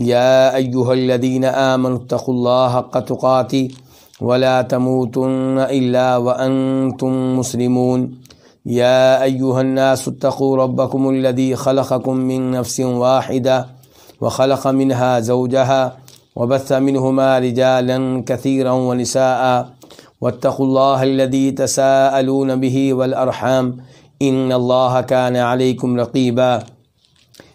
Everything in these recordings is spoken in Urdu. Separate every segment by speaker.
Speaker 1: يا أيها الذين آمنوا اتقوا الله حق تقاته ولا تموتن إلا وأنتم مسلمون. يا أيها الناس اتقوا ربكم الذي خلقكم من نفس واحدة وخلق منها زوجها وبث منهما رجالا كثيرا ونساء. واتقوا الله الذي تساءلون به والأرحام إن الله كان عليكم رقيبا.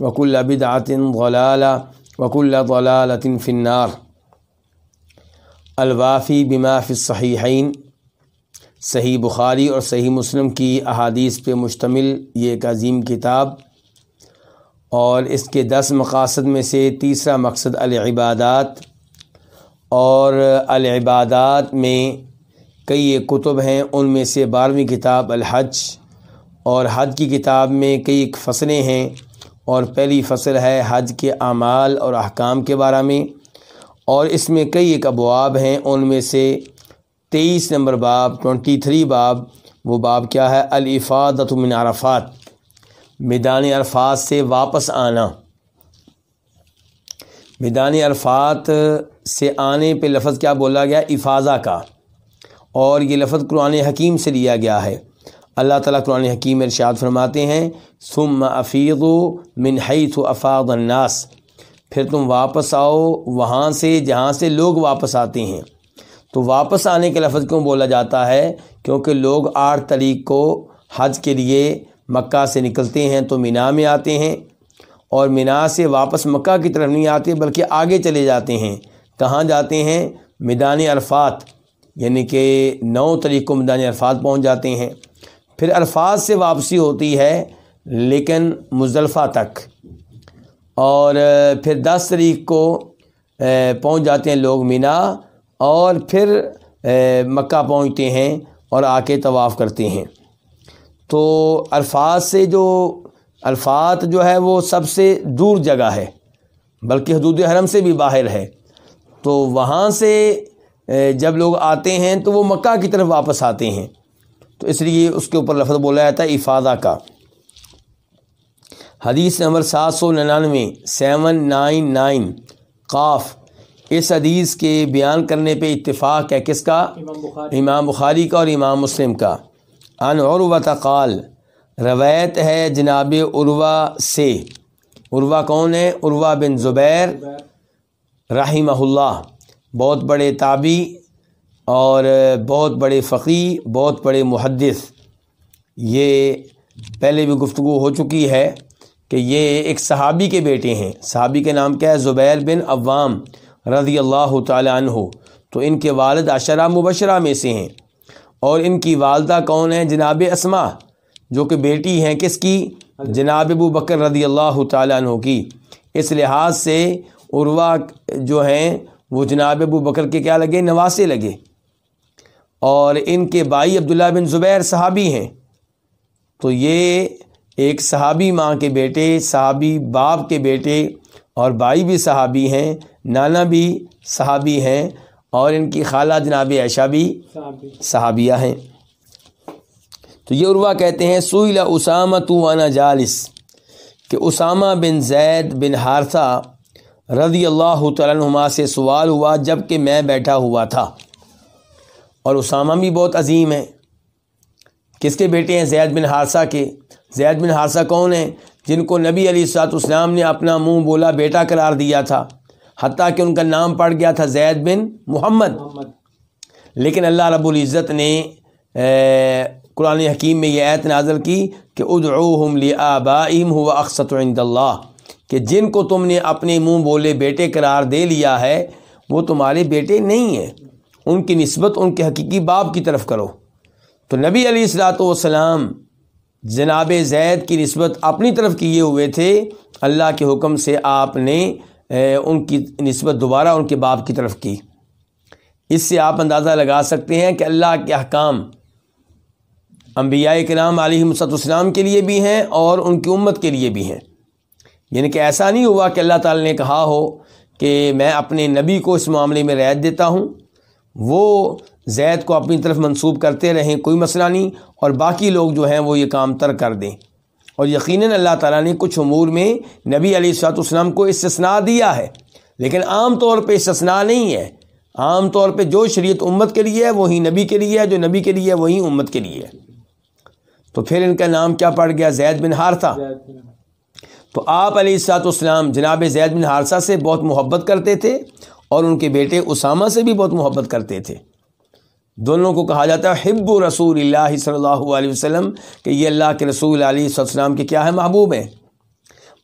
Speaker 1: وكل بدعة ضلالة وكل ضلالة في النار۔ الوافی بما فی الصحیحین۔ صحیح بخاری اور صحیح مسلم کی احادیث پہ مشتمل یہ ایک عظیم کتاب۔ اور اس کے دس مقاصد میں سے تیسرا مقصد العبادات۔ اور العبادات میں کئی ایک کتب ہیں، ان میں سے بارہویں کتاب الحج۔ اور حج کی کتاب میں کئی ایک فصلیں ہیں۔ اور پہلی فصل ہے حج کے اعمال اور احکام کے بارے میں۔ اور اس میں کئی ایک ابواب ہیں، ان میں سے تیئیس نمبر باب ٹونٹی تھری باب، وہ باب کیا ہے؟ الفادت من عرفات، میدان عرفات سے واپس آنا۔ میدان عرفات سے آنے پہ لفظ کیا بولا گیا؟ افاظہ کا۔ اور یہ لفظ قرآن حکیم سے لیا گیا ہے۔ اللہ تعالیٰ قرآن حکیم ارشاد فرماتے ہیں، ثم افیغ من حیث افاض الناس۔ پھر تم واپس آؤ وہاں سے جہاں سے لوگ واپس آتے ہیں۔ تو واپس آنے کے لفظ کیوں بولا جاتا ہے؟ کیونکہ لوگ آٹھ تاریخ کو حج کے لیے مکہ سے نکلتے ہیں تو مینا میں آتے ہیں۔ اور مینا سے واپس مکہ کی طرف نہیں آتے، بلکہ آگے چلے جاتے ہیں۔ کہاں جاتے ہیں؟ میدان عرفات یعنی کہ نو تاریخ کو میدان عرفات پہنچ جاتے ہیں۔ پھر عرفات سے واپسی ہوتی ہے، لیکن مزدلفہ تک۔ اور پھر دس تاریخ کو پہنچ جاتے ہیں لوگ مینا، اور پھر مکہ پہنچتے ہیں اور آ کے طواف کرتے ہیں۔ تو عرفات سے جو الفات جو ہے وہ سب سے دور جگہ ہے، بلکہ حدود حرم سے بھی باہر ہے۔ تو وہاں سے جب لوگ آتے ہیں تو وہ مکہ کی طرف واپس آتے ہیں۔ تو اس لیے اس کے اوپر لفظ بولا جاتا ہے افادہ کا۔ حدیث نمبر سات سو ننانوے سیون نائن نائن قاف۔ اس حدیث کے بیان کرنے پہ اتفاق ہے کس کا؟
Speaker 2: امام بخاری۔
Speaker 1: امام بخاری کا اور امام مسلم کا۔ ان عروہ قال روایت ہے جناب عروہ سے۔ عروہ کون ہے؟ عروہ بن زبیر رحمہ اللہ۔ بہت بڑے تابی اور بہت بڑے فقی، بہت بڑے محدث، یہ پہلے بھی گفتگو ہو چکی ہے کہ یہ ایک صحابی کے بیٹے ہیں۔ صحابی کے نام کیا ہے؟ زبیر بن عوام رضی اللہ تعالیٰ عنہ۔ تو ان کے والد عشرہ مبشرہ میں سے ہیں۔ اور ان کی والدہ کون ہیں؟ جناب اسما جو کہ بیٹی ہیں کس کی؟ جناب ابو بکر رضی اللہ تعالیٰ عنہ کی۔ اس لحاظ سے عروا جو ہیں، وہ جناب ابو بکر کے کیا لگے؟ نواسے لگے۔ اور ان کے بھائی عبداللہ بن زبیر صحابی ہیں۔ تو یہ ایک صحابی ماں کے بیٹے، صحابی باپ کے بیٹے اور بھائی بھی صحابی ہیں، نانا بھی صحابی ہیں اور ان کی خالہ جناب عائشہ بھی صحابیہ ہیں۔ تو یہ عروا کہتے ہیں سوئلہ اسامہ تو انا جالس، کہ اسامہ بن زید بن حارثہ رضی اللہ تعالیٰ سے سوال ہوا جبکہ میں بیٹھا ہوا تھا۔ اور اسامہ بھی بہت عظیم ہیں۔ کس کے بیٹے ہیں؟ زید بن حارثہ کے۔ زید بن حارثہ کون ہیں؟ جن کو نبی علی سات اسلام نے اپنا منہ بولا، بیٹا قرار دیا تھا۔ حتیٰ کہ ان کا نام پڑ گیا تھا زید بن محمد۔
Speaker 2: محمد
Speaker 1: لیکن اللہ رب العزت نے قرآن حکیم میں یہ ایت نازل کی کہ ادعوہم لآبائیم ہوا اقسط عند اللہ، کہ جن کو تم نے اپنے منہ بولے، بیٹے قرار دے لیا ہے، وہ تمہارے بیٹے نہیں ہیں۔ ان کی نسبت، ان کے حقیقی باپ کی طرف کرو۔ تو نبی علیہ السلاۃ والسلام جناب زید کی نسبت اپنی طرف کیے ہوئے تھے۔ اللہ کے حکم سے آپ نے ان کی نسبت دوبارہ ان کے باپ کی طرف کی۔ اس سے آپ اندازہ لگا سکتے ہیں کہ اللہ کے احکام انبیاء کرام علیہ مصد السلام کے لیے بھی ہیں اور ان کی امت کے لیے بھی ہیں۔ یعنی کہ ایسا نہیں ہوا کہ اللہ تعالی نے کہا ہو کہ میں اپنے نبی کو اس معاملے میں رعایت دیتا ہوں۔ وہ زید کو اپنی طرف منسوب کرتے رہیں کوئی مسئلہ نہیں اور باقی لوگ جو ہیں وہ یہ کام تر کر دیں۔ اور یقیناً اللہ تعالیٰ نے کچھ امور میں نبی علیہ السلاۃ والسلام کو استثناء دیا ہے۔ لیکن عام طور پہ استثناء نہیں ہے۔ عام طور پہ جو شریعت امت کے لیے ہے وہی نبی کے لیے ہے جو نبی کے لیے ہے وہی امت کے لیے ہے۔ تو پھر ان کا نام کیا پڑ گیا؟ زید بن ہارثہ تو آپ علیہ السلاط والسلام جناب زید بن حارثہ سے بہت محبت کرتے تھے اور ان کے بیٹے اسامہ سے بھی بہت محبت کرتے تھے۔ دونوں کو کہا جاتا ہے، حب رسول اللہ صلی اللہ علیہ وسلم، کہ یہ اللہ کے رسول علیہ السلام کے کیا ہے محبوب ہیں۔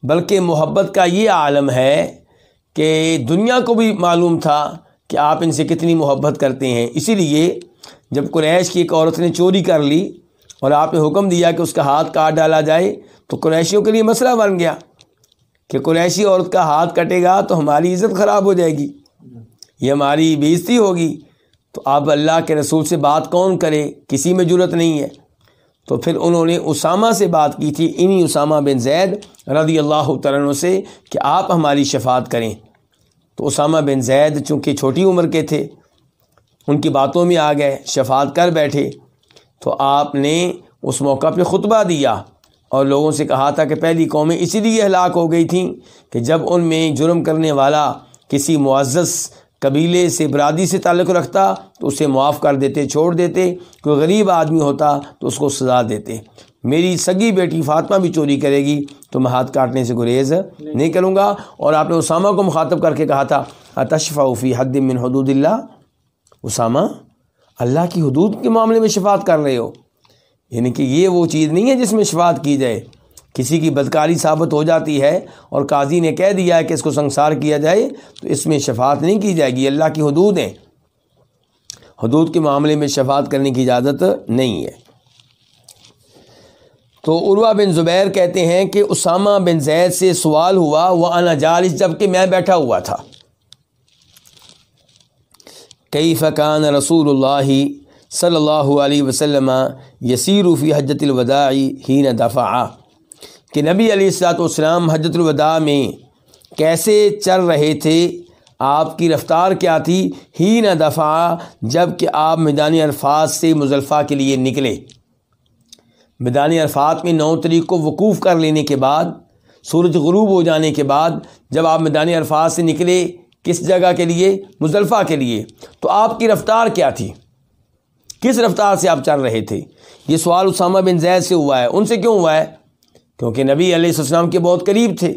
Speaker 1: بلکہ محبت کا یہ عالم ہے کہ دنیا کو بھی معلوم تھا کہ آپ ان سے کتنی محبت کرتے ہیں۔ اسی لیے جب قریش کی ایک عورت نے چوری کر لی اور آپ نے حکم دیا کہ اس کا ہاتھ کاٹ ڈالا جائے، تو قریشیوں کے لیے مسئلہ بن گیا کہ قریشی عورت کا ہاتھ کٹے گا تو ہماری عزت خراب ہو جائے گی۔ یہ ہماری بےزتی ہوگی۔ تو اب اللہ کے رسول سے بات کون کرے؟ کسی میں ضرورت نہیں ہے۔ تو پھر انہوں نے اسامہ سے بات کی تھی، انہی اسامہ بن زید رضی اللہ تعالیٰ سے کہ آپ ہماری شفاعت کریں۔ تو اسامہ بن زید چونکہ چھوٹی عمر کے تھے، ان کی باتوں میں آ گئے، شفاعت کر بیٹھے۔ تو آپ نے اس موقع پہ خطبہ دیا اور لوگوں سے کہا تھا کہ پہلی قومیں اسی لیے ہلاک ہو گئی تھیں کہ جب ان میں جرم کرنے والا کسی معزز قبیلے سے برادری سے تعلق رکھتا تو اسے معاف کر دیتے، چھوڑ دیتے، کوئی غریب آدمی ہوتا تو اس کو سزا دیتے۔ میری سگی بیٹی فاطمہ بھی چوری کرے گی، تو میں ہاتھ کاٹنے سے گریز نہیں کروں گا۔ اور آپ نے اسامہ کو مخاطب کر کے کہا تھا تشفا فی حد من حدود اللہ؟ اسامہ، اللہ کی حدود کے معاملے میں شفات کر رہے ہو۔ یعنی کہ یہ وہ چیز نہیں ہے جس میں شفات کی جائے۔ کسی کی بدکاری ثابت ہو جاتی ہے اور قاضی نے کہہ دیا ہے کہ اس کو سنسار کیا جائے، تو اس میں شفاعت نہیں کی جائے گی، اللہ کی حدود ہیں۔ حدود کے معاملے میں شفاعت کرنے کی اجازت نہیں ہے۔ تو عروا بن زبیر کہتے ہیں کہ اسامہ بن زید سے سوال ہوا، وہ انا جالس جبکہ میں بیٹھا ہوا تھا۔ کئی فقان رسول اللہ صلی اللہ علیہ وسلم یسیر فی حجت الوداع ہی نہ کہ نبی علیہ السلاۃ والسلام حجت الوداع میں کیسے چل رہے تھے، آپ کی رفتار کیا تھی؟ ہی نہ دفاع جبکہ آپ میدان عرفات سے مضلفہ کے لیے نکلے۔ میدان عرفات میں نو تاریخ کو وقوف کر لینے کے بعد، سورج غروب ہو جانے کے بعد جب آپ میدان عرفات سے نکلے کس جگہ کے لیے؟ مضلفہ کے لیے۔ تو آپ کی رفتار کیا تھی؟ کس رفتار سے آپ چل رہے تھے؟ یہ سوال اسامہ بن زید سے ہوا ہے۔ ان سے کیوں ہوا ہے؟ کیونکہ نبی علیہ السلام کے بہت قریب تھے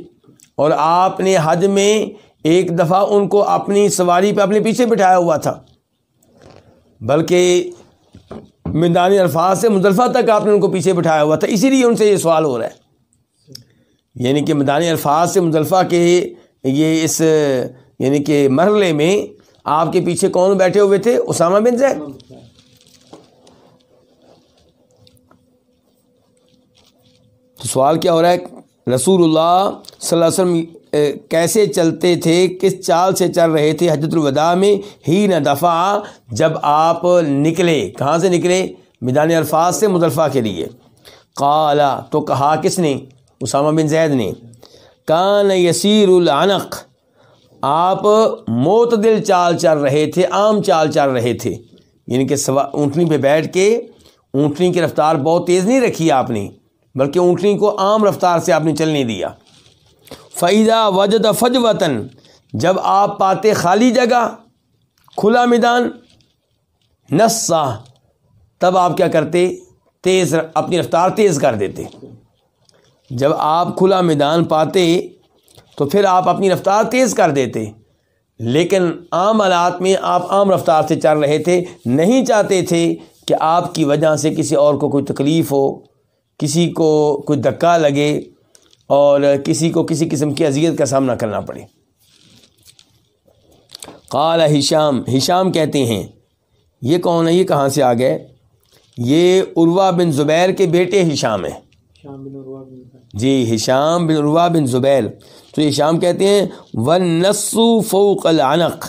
Speaker 1: اور آپ نے حج میں ایک دفعہ ان کو اپنی سواری پہ اپنے پیچھے بٹھایا ہوا تھا۔ بلکہ میدان الفاظ سے مدلفہ تک آپ نے ان کو پیچھے بٹھایا ہوا تھا۔ اسی لیے ان سے یہ سوال ہو رہا ہے۔ یعنی کہ میدان الفاظ سے مدلفہ کے یہ اس یعنی کہ مرحلے میں آپ کے پیچھے کون بیٹھے ہوئے تھے؟ اسامہ بن زید۔ تو سوال کیا ہو رہا ہے؟ رسول اللہ صلی اللہ علیہ وسلم کیسے چلتے تھے؟ کس چال سے چل رہے تھے؟ حجت الوداع میں ہی نہ دفعہ جب آپ نکلے۔ کہاں سے نکلے؟ میدان الفاظ سے مدلفہ کے لیے۔ قالا تو کہا کس نے؟ اسامہ بن زید نے۔ کان یسیر العنق، آپ معتدل چال چل رہے تھے، عام چال چل رہے تھے۔ یعنی کہ سوا، اونٹنی پہ بیٹھ کے اونٹنی کی رفتار بہت تیز نہیں رکھی آپ نے۔ بلکہ اونٹنی کو عام رفتار سے آپ نے چلنے دیا۔ فعیدہ وجد فج وطن جب آپ پاتے خالی جگہ، کھلا میدان نسا تب آپ کیا کرتے؟ تیز اپنی رفتار تیز کر دیتے۔ جب آپ کھلا میدان پاتے، تو پھر آپ اپنی رفتار تیز کر دیتے۔ لیکن عام حالات میں آپ عام رفتار سے چل رہے تھے، نہیں چاہتے تھے کہ آپ کی وجہ سے کسی اور کو کوئی تکلیف ہو۔ کسی کو کوئی دھکا لگے اور کسی کو کسی قسم کی اذیت کا سامنا کرنا پڑے۔ قال ہشام ہشام کہتے ہیں یہ کون ہے؟ یہ کہاں سے آ گئے؟ یہ عروا بن زبیر کے بیٹے ہشام ہیں۔ جی ہشام بن عروا بن زبیر۔ تو یہ شام کہتے ہیں ون نسو فوق العنق۔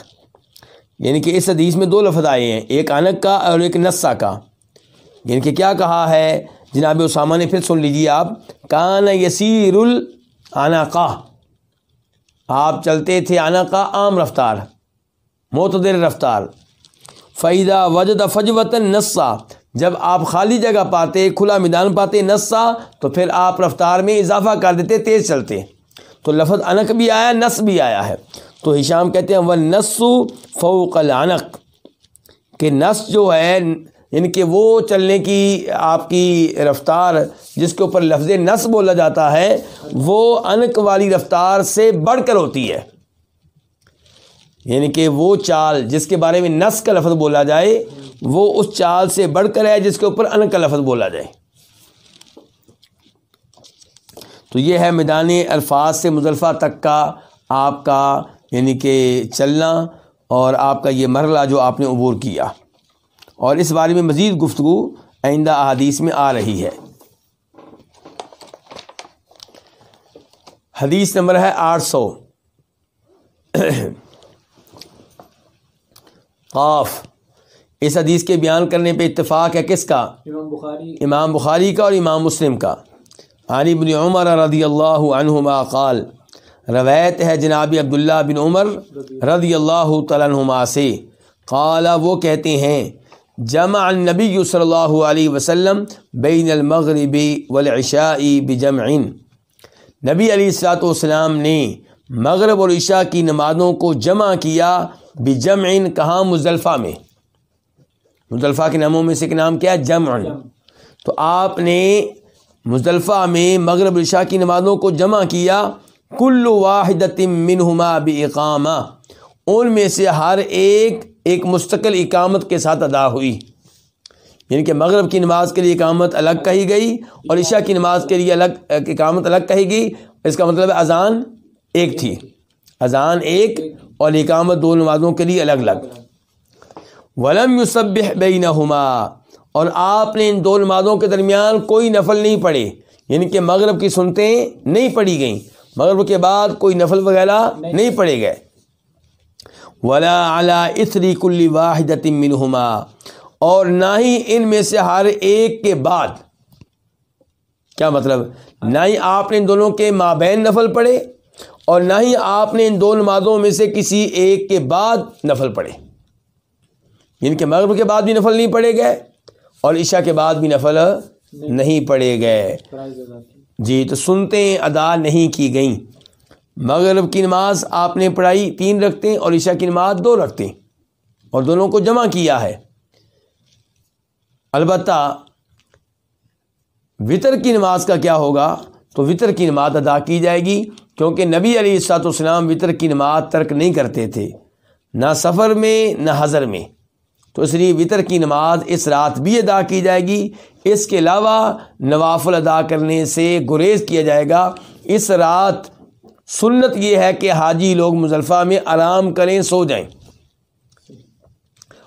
Speaker 1: یعنی کہ اس حدیث میں دو لفظ آئے ہیں ایک انک کا اور ایک نسا کا۔ یعنی کہ کیا کہا ہے؟ جناب اسامہ نے پھر سن لیجیے آپ، کان یسیر العنقا آپ چلتے تھے کا عام رفتار معتدر رفتار۔ فیدہ وجد فجوت نسا جب آپ خالی جگہ پاتے، کھلا میدان پاتے نسا تو پھر آپ رفتار میں اضافہ کر دیتے، تیز چلتے۔ تو لفظ انک بھی آیا نس بھی آیا ہے۔ تو ہشام کہتے ہیں وہ نسو فوق العنق، کہ نس جو ہے یعنی کہ وہ چلنے کی آپ کی رفتار جس کے اوپر لفظ نس بولا جاتا ہے، وہ انک والی رفتار سے بڑھ کر ہوتی ہے۔ یعنی کہ وہ چال جس کے بارے میں نس کا لفظ بولا جائے، وہ اس چال سے بڑھ کر ہے جس کے اوپر انک کا لفظ بولا جائے۔ تو یہ ہے میدان الفاظ سے مزلفہ تک کا آپ کا یعنی کہ چلنا اور آپ کا یہ مرحلہ جو آپ نے عبور کیا۔ اور اس بارے میں مزید گفتگو آئندہ احادیث میں آ رہی ہے۔ حدیث نمبر ہے آٹھ سو۔ قاف۔ اس حدیث کے بیان کرنے پہ اتفاق ہے کس کا؟ امام بخاری۔ امام بخاری کا اور امام مسلم کا۔ علی بن عمر رضی اللہ عنہما قال روایت ہے جناب عبداللہ بن عمر رضی اللہ تعالیٰ سے۔ قال وہ کہتے ہیں جمع النبی صلی اللہ علیہ وسلم بین المغرب والعشاء بجمع. نبی علیہ السلاۃ والسلام نے مغرب اور عشاء کی نمازوں کو جمع کیا بجمع کہاں مزلفہ میں. مزلفہ کے ناموں میں سے ایک نام کیا جمع. تو آپ نے مزدلفہ میں مغرب عشاء کی نمازوں کو جمع کیا کل واحد منہما اقامہ ان میں سے ہر ایک ایک مستقل اقامت کے ساتھ ادا ہوئی۔ یعنی کہ مغرب کی نماز کے لیے اقامت الگ کہی گئی اور عشاء کی نماز کے لیے الگ، اقامت الگ کہی گئی۔ اس کا مطلب اذان ایک تھی۔ اذان ایک اور اقامت دو نمازوں کے لیے الگ الگ۔ ولم یوسب بینہما۔ اور آپ نے ان دو نمازوں کے درمیان کوئی نفل نہیں پڑھے یعنی کہ مغرب کی سنتیں نہیں پڑھی گئیں۔ مغرب کے بعد کوئی نفل وغیرہ نہیں پڑھے گئے۔ ولا اعلیٰ اسری کلی واحد منہما اور نہ ہی ان میں سے ہر ایک کے بعد۔ کیا مطلب؟ نہ ہی آپ نے ان دونوں کے مابین نفل پڑھے اور نہ ہی آپ نے ان دو نمازوں میں سے کسی ایک کے بعد نفل پڑھے۔ یعنی کہ مغرب کے بعد بھی نفل نہیں پڑے گئے اور عشاء کے بعد بھی نفل نہیں پڑے گئے۔ جی تو سنتے ادا نہیں کی گئیں۔ مغرب کی نماز آپ نے پڑھائی، تین رکھتے ہیں اور عشاء کی نماز دو رکھتے۔ ہیں اور دونوں کو جمع کیا ہے۔ البتہ وطر کی نماز کا کیا ہوگا؟ تو وطر کی نماز ادا کی جائے گی، کیونکہ نبی علی السلاط والسلام وطر کی نماز ترک نہیں کرتے تھے۔ نہ سفر میں، نہ حضر میں۔ تو اس لیے وطر کی نماز اس رات بھی ادا کی جائے گی۔ اس کے علاوہ نوافل ادا کرنے سے گریز کیا جائے گا۔ اس رات سنت یہ ہے کہ حاجی لوگ مزلفہ میں آرام کریں، سو جائیں۔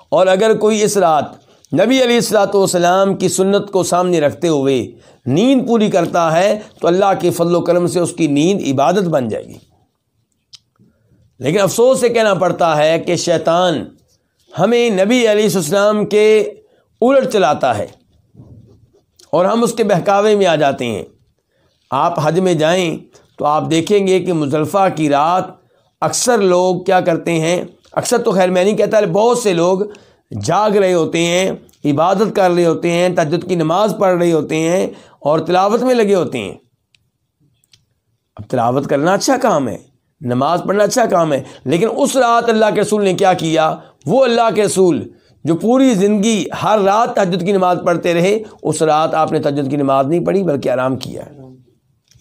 Speaker 1: اور اگر کوئی اس رات نبی علیہ السلاۃ والسلام کی سنت کو سامنے رکھتے ہوئے نیند پوری کرتا ہے، تو اللہ کے فضل و کرم سے اس کی نیند عبادت بن جائے گی۔ لیکن افسوس سے کہنا پڑتا ہے کہ شیطان ہمیں نبی علیہ السلام کے الٹ چلاتا ہے اور ہم اس کے بہکاوے میں آ جاتے ہیں۔ آپ حج میں جائیں تو آپ دیکھیں گے کہ مزلفہ کی رات اکثر لوگ کیا کرتے ہیں؟ اکثر تو خیر میں نہیں کہتا بہت سے لوگ جاگ رہے ہوتے ہیں، عبادت کر رہے ہوتے ہیں تجد کی نماز پڑھ رہے ہوتے ہیں اور تلاوت میں لگے ہوتے ہیں۔ اب تلاوت کرنا اچھا کام ہے، نماز پڑھنا اچھا کام ہے، لیکن اس رات اللہ کے رسول نے کیا کیا؟ وہ اللہ کے رسول جو پوری زندگی ہر رات تجد کی نماز پڑھتے رہے، اس رات آپ نے تجد کی نماز نہیں پڑھی، بلکہ آرام کیا۔ ہے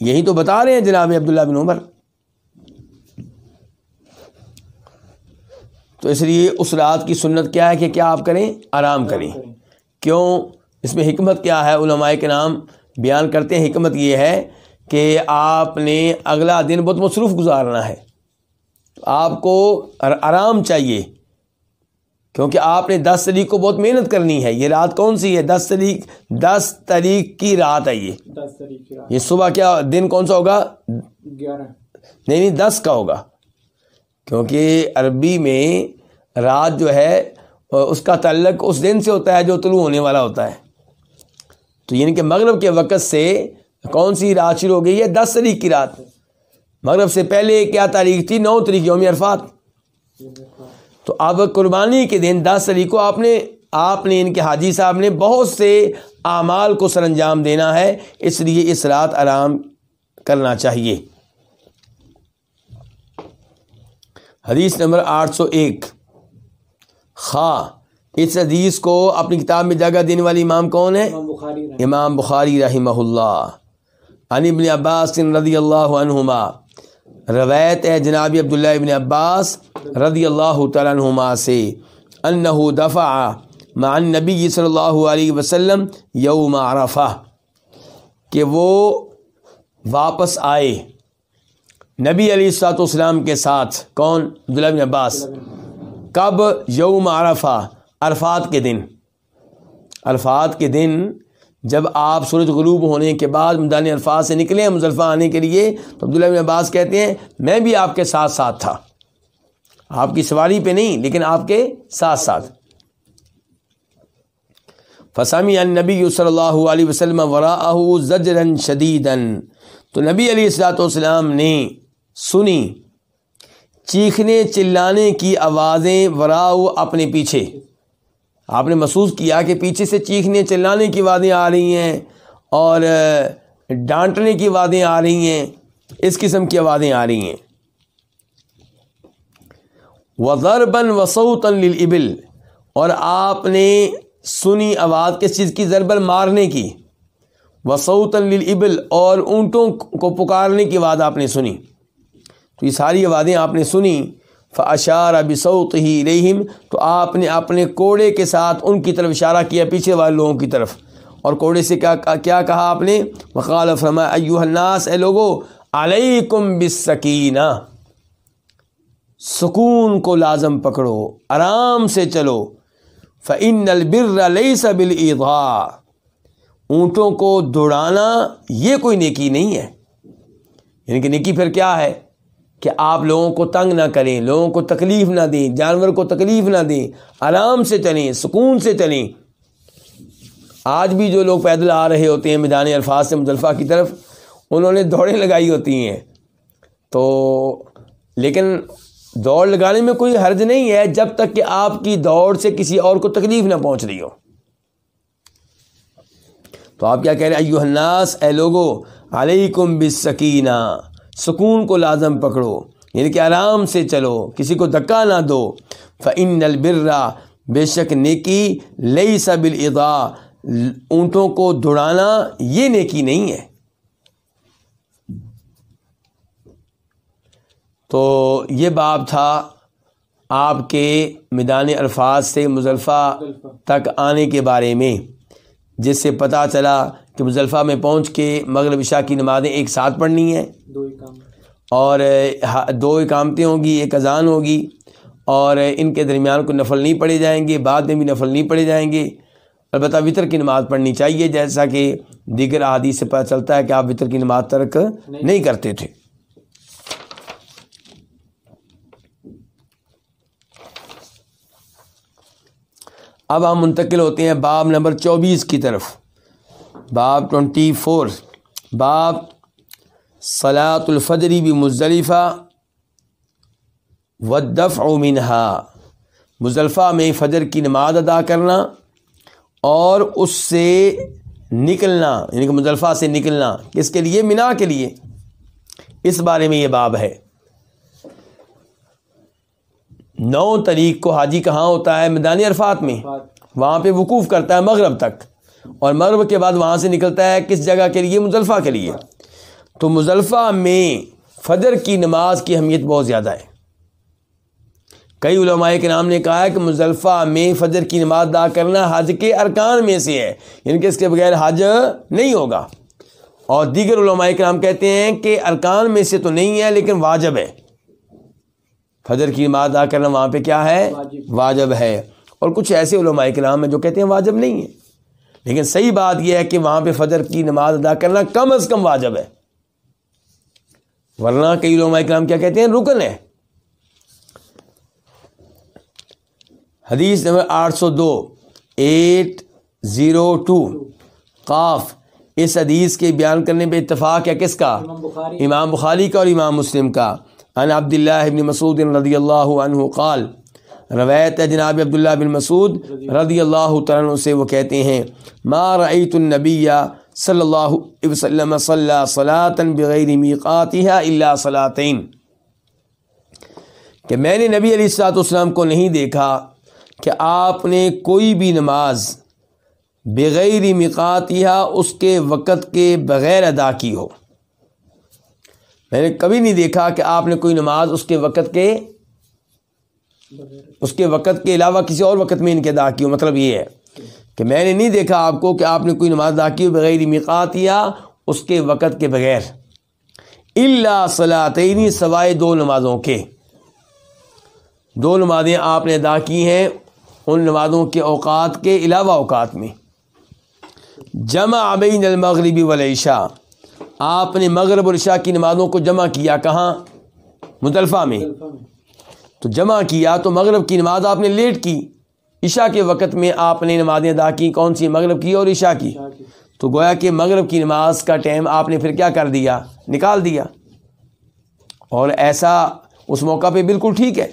Speaker 1: یہی تو بتا رہے ہیں جناب عبداللہ بن عمر۔ تو اس لیے اس رات کی سنت کیا ہے کہ کیا آپ کریں؟ آرام کریں۔ کیوں؟ اس میں حکمت کیا ہے؟ علماء کے نام بیان کرتے ہیں۔ حکمت یہ ہے کہ آپ نے اگلا دن بہت مصروف گزارنا ہے۔ آپ کو آرام چاہیے۔ کیونکہ آپ نے دس تاریخ کو بہت محنت کرنی ہے۔ یہ رات کون سی ہے؟ دس تاریخ دس تاریخ کی رات ہے یہ۔
Speaker 2: دس تاریخ کی رات۔
Speaker 1: یہ صبح کیا دن کون سا ہوگا؟
Speaker 2: گیارہ۔
Speaker 1: نہیں نہیں دس کا ہوگا۔ کیونکہ عربی میں رات جو ہے اس کا تعلق اس دن سے ہوتا ہے جو طلوع ہونے والا ہوتا ہے۔ تو یعنی کہ مغرب کے وقت سے کون سی رات شروع ہو گئی ہے؟ دس تاریخ کی رات۔ مغرب سے پہلے کیا تاریخ تھی؟ نو تاریخ یوم عرفات۔ تو اب قربانی کے دن دس تاریخ کو آپ نے آپ نے ان کے حاجی صاحب نے بہت سے اعمال کو سر انجام دینا ہے اس لیے اس رات آرام کرنا چاہیے۔ حدیث نمبر آٹھ سو ایک۔ خواہ اس حدیث کو اپنی کتاب میں جگہ دینے والی امام کون ہے؟
Speaker 2: امام بخاری رحمہ
Speaker 1: امام بخاری رحمہ اللہ۔ ابن عباس رضی اللہ عنہما۔ روایت ہے جناب عبداللہ ابن عباس رضی اللہ تعالیٰ عنہما سے، انہو دفع مع النبی صلی اللہ علیہ وسلم یوم عرفہ، کہ وہ واپس آئے۔ نبی علیہ السلاۃ والسلام کے ساتھ، کون؟ عبداللہ ابن عباس۔ کب؟ یوم عرفہ، عرفات کے دن۔ عرفات کے دن جب آپ سورج غروب ہونے کے بعد میدان عرفات سے نکلے مزلفہ آنے کے لیے، تو عبداللہ بن عباس کہتے ہیں، میں بھی آپ کے ساتھ ساتھ تھا۔ آپ کی سواری پہ نہیں، لیکن آپ کے ساتھ ساتھ۔ فسمی النبی صلی اللہ علیہ وسلم وراء زجرن شدیدن تو نبی علیہ السلاۃ والسلام نے سنی، چیخنے، چلانے کی آوازیں وراؤ اپنے پیچھے۔ آپ نے محسوس کیا کہ پیچھے سے چیخنے، چلانے کی آوازیں آ رہی ہیں اور ڈانٹنے کی آوازیں آ رہی ہیں، اس قسم کی آوازیں آ رہی ہیں۔ وضربن وسعتن للابل اور آپ نے سنی آواز کس چیز کی؟ ضربن مارنے کی۔ وسعتن للابل اور اونٹوں کو پکارنے کی آواز آپ نے سنی۔ تو یہ ساری آوازیں آپ نے سنی۔ فاشار بصوت ہی رحیم تو آپ نے اپنے کوڑے کے ساتھ ان کی طرف اشارہ کیا پیچھے والے لوگوں کی طرف۔ اور کوڑے سے کیا کیا کہا آپ نے؟ وقال فرما ایوہ الناس اے لوگو علیکم بالسکینہ سکون کو لازم پکڑو، آرام سے چلو۔ فعن البر ليس بالإضاء۔ اونٹوں کو دوڑانا یہ کوئی نیکی نہیں ہے۔ یعنی کہ نیکی پھر کیا ہے؟ کہ آپ لوگوں کو تنگ نہ کریں، لوگوں کو تکلیف نہ دیں، جانور کو تکلیف نہ دیں، آرام سے چلیں، سکون سے چلیں۔ آج بھی جو لوگ پیدل آ رہے ہوتے ہیں میدان الفاظ سے مزلفہ کی طرف، انہوں نے دوڑیں لگائی ہوتی ہیں۔ تو لیکن دوڑ لگانے میں کوئی حرج نہیں ہے جب تک کہ آپ کی دوڑ سے کسی اور کو تکلیف نہ پہنچ رہی ہو۔ تو آپ کیا کہہ رہے ہیں؟ ایوہ الناس، اے لوگو، علیکم بالسکینہ۔ سکون کو لازم پکڑو یعنی کہ آرام سے چلو، کسی کو دھکا نہ دو۔ فعن البرا بے شک نیکی لئی سب اونٹوں کو دوڑانا یہ نیکی نہیں ہے۔ تو یہ باب تھا آپ کے میدان الفاظ سے مزلفہ تک آنے کے بارے میں۔ جس سے پتہ چلا کہ مزلفہ میں پہنچ کے مغرب عشاء کی نمازیں ایک ساتھ پڑھنی ہیں۔
Speaker 2: دو
Speaker 1: اور دو اقامتیں ہوں گی ایک اذان ہوگی اور ان کے درمیان کو نفل نہیں پڑھے جائیں گے بعد میں بھی نفل نہیں پڑھے جائیں گے۔ البتہ وطر کی نماز پڑھنی چاہیے جیسا کہ دیگر حادیث سے پتہ چلتا ہے کہ آپ وطر کی نماز ترک نہیں کرتے تھے۔ اب ہم منتقل ہوتے ہیں باب نمبر چوبیس کی طرف۔ باب ٹونٹی فور باب صلاۃ الفجری بھی مزدلفہ ودف منہا۔ مزلفہ میں فجر کی نماز ادا کرنا اور اس سے نکلنا یعنی کہ مزلفہ سے نکلنا، کس کے لیے؟ منا کے لیے۔ اس بارے میں یہ باب ہے۔ نو تاریخ کو حاجی کہاں ہوتا ہے؟ میدانی عرفات میں۔ وہاں پہ وقوف کرتا ہے مغرب تک۔ اور مغرب کے بعد وہاں سے نکلتا ہے کس جگہ کے لیے؟ مزلفہ کے لیے۔ تو مزلفہ میں فجر کی نماز کی اہمیت بہت زیادہ ہے۔ کئی علماء کے نام نے کہا ہے کہ مزلفہ میں فجر کی نماز ادا کرنا حج کے ارکان میں سے ہے یعنی کہ اس کے بغیر حج نہیں ہوگا۔ اور دیگر علماء کے نام کہتے ہیں کہ ارکان میں سے تو نہیں ہے، لیکن واجب ہے۔ فجر کی نماز ادا کرنا وہاں پہ کیا ہے؟ واجب. ہے۔ اور کچھ ایسے علماء کے نام ہیں جو کہتے ہیں واجب نہیں ہے۔ لیکن صحیح بات یہ ہے کہ وہاں پہ فجر کی نماز ادا کرنا کم از کم واجب ہے۔ ورنہ کئی علماء کرام کیا کہتے ہیں؟ رکن ہے۔ حدیث نمبر آٹھ سو دو ایٹ زیرو ٹو۔ قاف اس حدیث کے بیان کرنے پہ اتفاق ہے کس کا؟ امام بخاری کا اور امام مسلم کا۔ ان عبداللہ ابن مسعود رضی اللہ عنہ قال، روایت ہے جناب عبداللہ بن مسعود رضی اللہ تعالیٰ سے وہ کہتے ہیں، ما رأیت النبی صلی اللہ علیہ وسلم صلی صلاۃً بغیر میقاتها الا صلاتین. کہ میں نے نبی علیہ السلاۃ والسلام کو نہیں دیکھا کہ آپ نے کوئی بھی نماز بغیر مقاتیہ اس کے وقت کے بغیر ادا کی ہو۔ میں نے کبھی نہیں دیکھا کہ آپ نے کوئی نماز اس کے وقت کے اس کے وقت کے علاوہ کسی اور وقت میں ان کے ادا کی ہو۔ مطلب یہ ہے کہ میں نے نہیں دیکھا آپ کو کہ آپ نے کوئی نماز ادا کی ہو بغیر مقاتیہ اس کے وقت کے بغیر۔ اللہ صلاحی سوائے دو نمازوں کے۔ دو نمازیں آپ نے ادا کی ہیں ان نمازوں کے اوقات کے علاوہ اوقات میں۔ جمع بین المغربی والعشاء آپ نے مغرب اور عشاء کی نمازوں کو جمع کیا کہاں؟ مطلفہ میں. تو جمع کیا تو مغرب کی نماز آپ نے لیٹ کی. عشاء کے وقت میں آپ نے نمازیں ادا کی. کون سی؟ مغرب کی اور عشاء کی. تو گویا کہ مغرب کی نماز کا ٹائم آپ نے پھر کیا کر دیا؟ نکال دیا. اور ایسا اس موقع پہ بالکل ٹھیک ہے.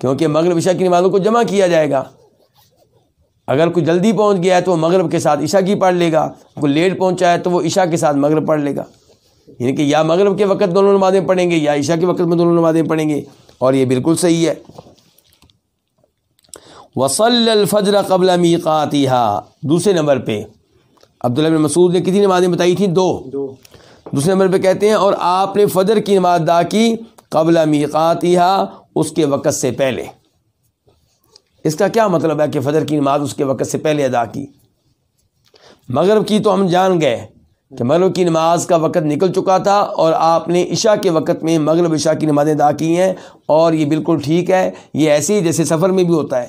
Speaker 1: کیونکہ مغرب عشاء کی نمازوں کو جمع کیا جائے گا. اگر کوئی جلدی پہنچ گیا ہے تو وہ مغرب کے ساتھ عشاء کی پڑھ لے گا کوئی لیٹ پہنچا ہے تو وہ عشاء کے ساتھ مغرب پڑھ لے گا۔ یعنی کہ یا مغرب کے وقت دونوں نمازیں پڑھیں گے یا عشاء کے وقت میں دونوں نمازیں پڑھیں گے۔ اور یہ بالکل صحیح ہے۔ وصل الفجر قبل میقاتیہ دوسرے نمبر پہ۔ عبداللہ بن مسعود نے کتنی نمازیں بتائی تھیں؟ دو۔ دوسرے نمبر پہ کہتے ہیں اور آپ نے فجر کی نماز ادا کی قبل میقاتیہ اس کے وقت سے پہلے۔ اس کا کیا مطلب ہے کہ فجر کی نماز اس کے وقت سے پہلے ادا کی؟ مغرب کی تو ہم جان گئے کہ مغرب کی نماز کا وقت نکل چکا تھا اور آپ نے عشاء کے وقت میں مغرب عشاء کی نمازیں ادا کی ہیں اور یہ بالکل ٹھیک ہے، یہ ایسے ہی جیسے سفر میں بھی ہوتا ہے۔